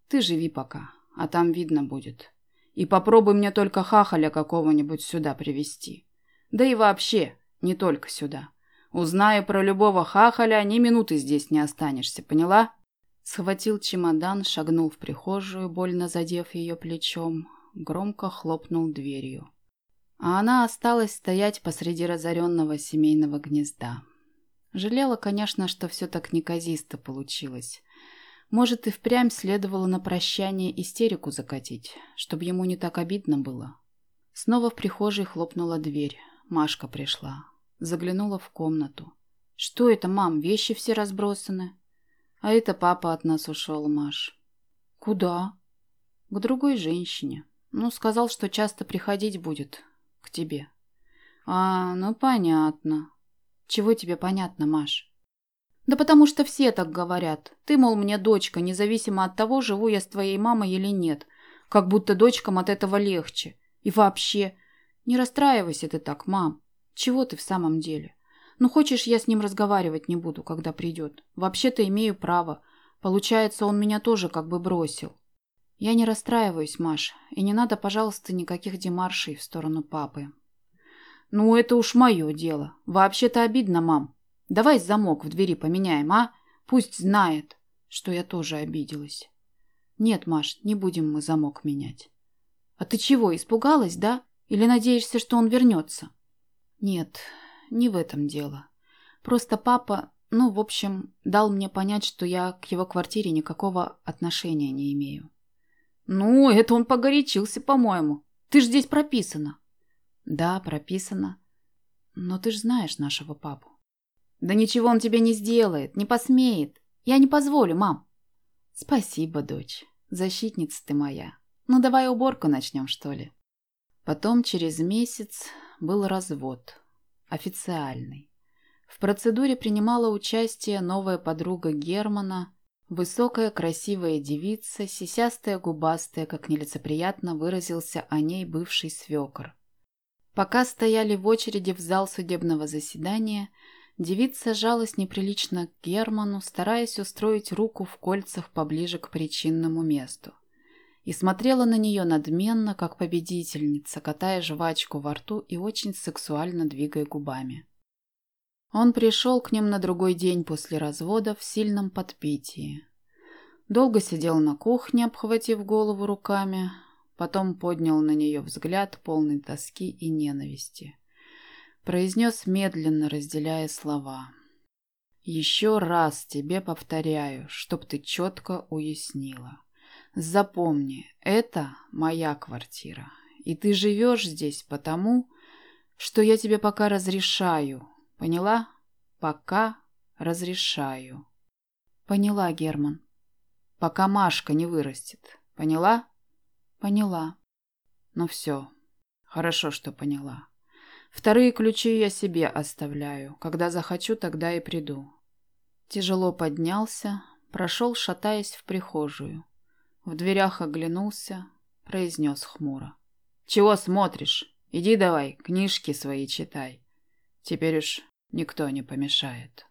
Ты живи пока, а там видно будет. И попробуй мне только хахаля какого-нибудь сюда привести. Да и вообще, не только сюда. Узнаю про любого хахаля, ни минуты здесь не останешься, поняла?» Схватил чемодан, шагнул в прихожую, больно задев ее плечом, громко хлопнул дверью. А она осталась стоять посреди разоренного семейного гнезда. Жалела, конечно, что все так неказисто получилось. Может, и впрямь следовало на прощание истерику закатить, чтобы ему не так обидно было. Снова в прихожей хлопнула дверь. Машка пришла. Заглянула в комнату. «Что это, мам? Вещи все разбросаны?» «А это папа от нас ушел, Маш». «Куда?» «К другой женщине. Ну, сказал, что часто приходить будет. К тебе». «А, ну понятно». «Чего тебе понятно, Маш?» «Да потому что все так говорят. Ты, мол, мне дочка, независимо от того, живу я с твоей мамой или нет. Как будто дочкам от этого легче. И вообще, не расстраивайся ты так, мам. Чего ты в самом деле? Ну, хочешь, я с ним разговаривать не буду, когда придет. Вообще-то имею право. Получается, он меня тоже как бы бросил. Я не расстраиваюсь, Маш, и не надо, пожалуйста, никаких демаршей в сторону папы. Ну, это уж мое дело. Вообще-то обидно, мам. Давай замок в двери поменяем, а? Пусть знает, что я тоже обиделась. Нет, Маш, не будем мы замок менять. А ты чего, испугалась, да? Или надеешься, что он вернется? Нет, не в этом дело. Просто папа, ну, в общем, дал мне понять, что я к его квартире никакого отношения не имею. Ну, это он погорячился, по-моему. Ты ж здесь прописана. Да, прописана. Но ты ж знаешь нашего папу. Да ничего он тебе не сделает, не посмеет. Я не позволю, мам. Спасибо, дочь. Защитница ты моя. Ну, давай уборку начнем, что ли. Потом, через месяц, был развод. Официальный. В процедуре принимала участие новая подруга Германа, высокая красивая девица, сисястая губастая, как нелицеприятно выразился о ней бывший свекор. Пока стояли в очереди в зал судебного заседания, девица жалась неприлично к Герману, стараясь устроить руку в кольцах поближе к причинному месту и смотрела на нее надменно, как победительница, катая жвачку во рту и очень сексуально двигая губами. Он пришел к ним на другой день после развода в сильном подпитии. Долго сидел на кухне, обхватив голову руками, потом поднял на нее взгляд, полный тоски и ненависти. Произнес медленно, разделяя слова. «Еще раз тебе повторяю, чтоб ты четко уяснила. Запомни, это моя квартира, и ты живешь здесь потому, что я тебе пока разрешаю. Поняла? Пока разрешаю. Поняла, Герман. Пока Машка не вырастет. Поняла? Поняла. Ну все. Хорошо, что поняла. Вторые ключи я себе оставляю. Когда захочу, тогда и приду. Тяжело поднялся, прошел, шатаясь в прихожую. В дверях оглянулся, произнес хмуро. «Чего смотришь? Иди давай, книжки свои читай. Теперь уж никто не помешает».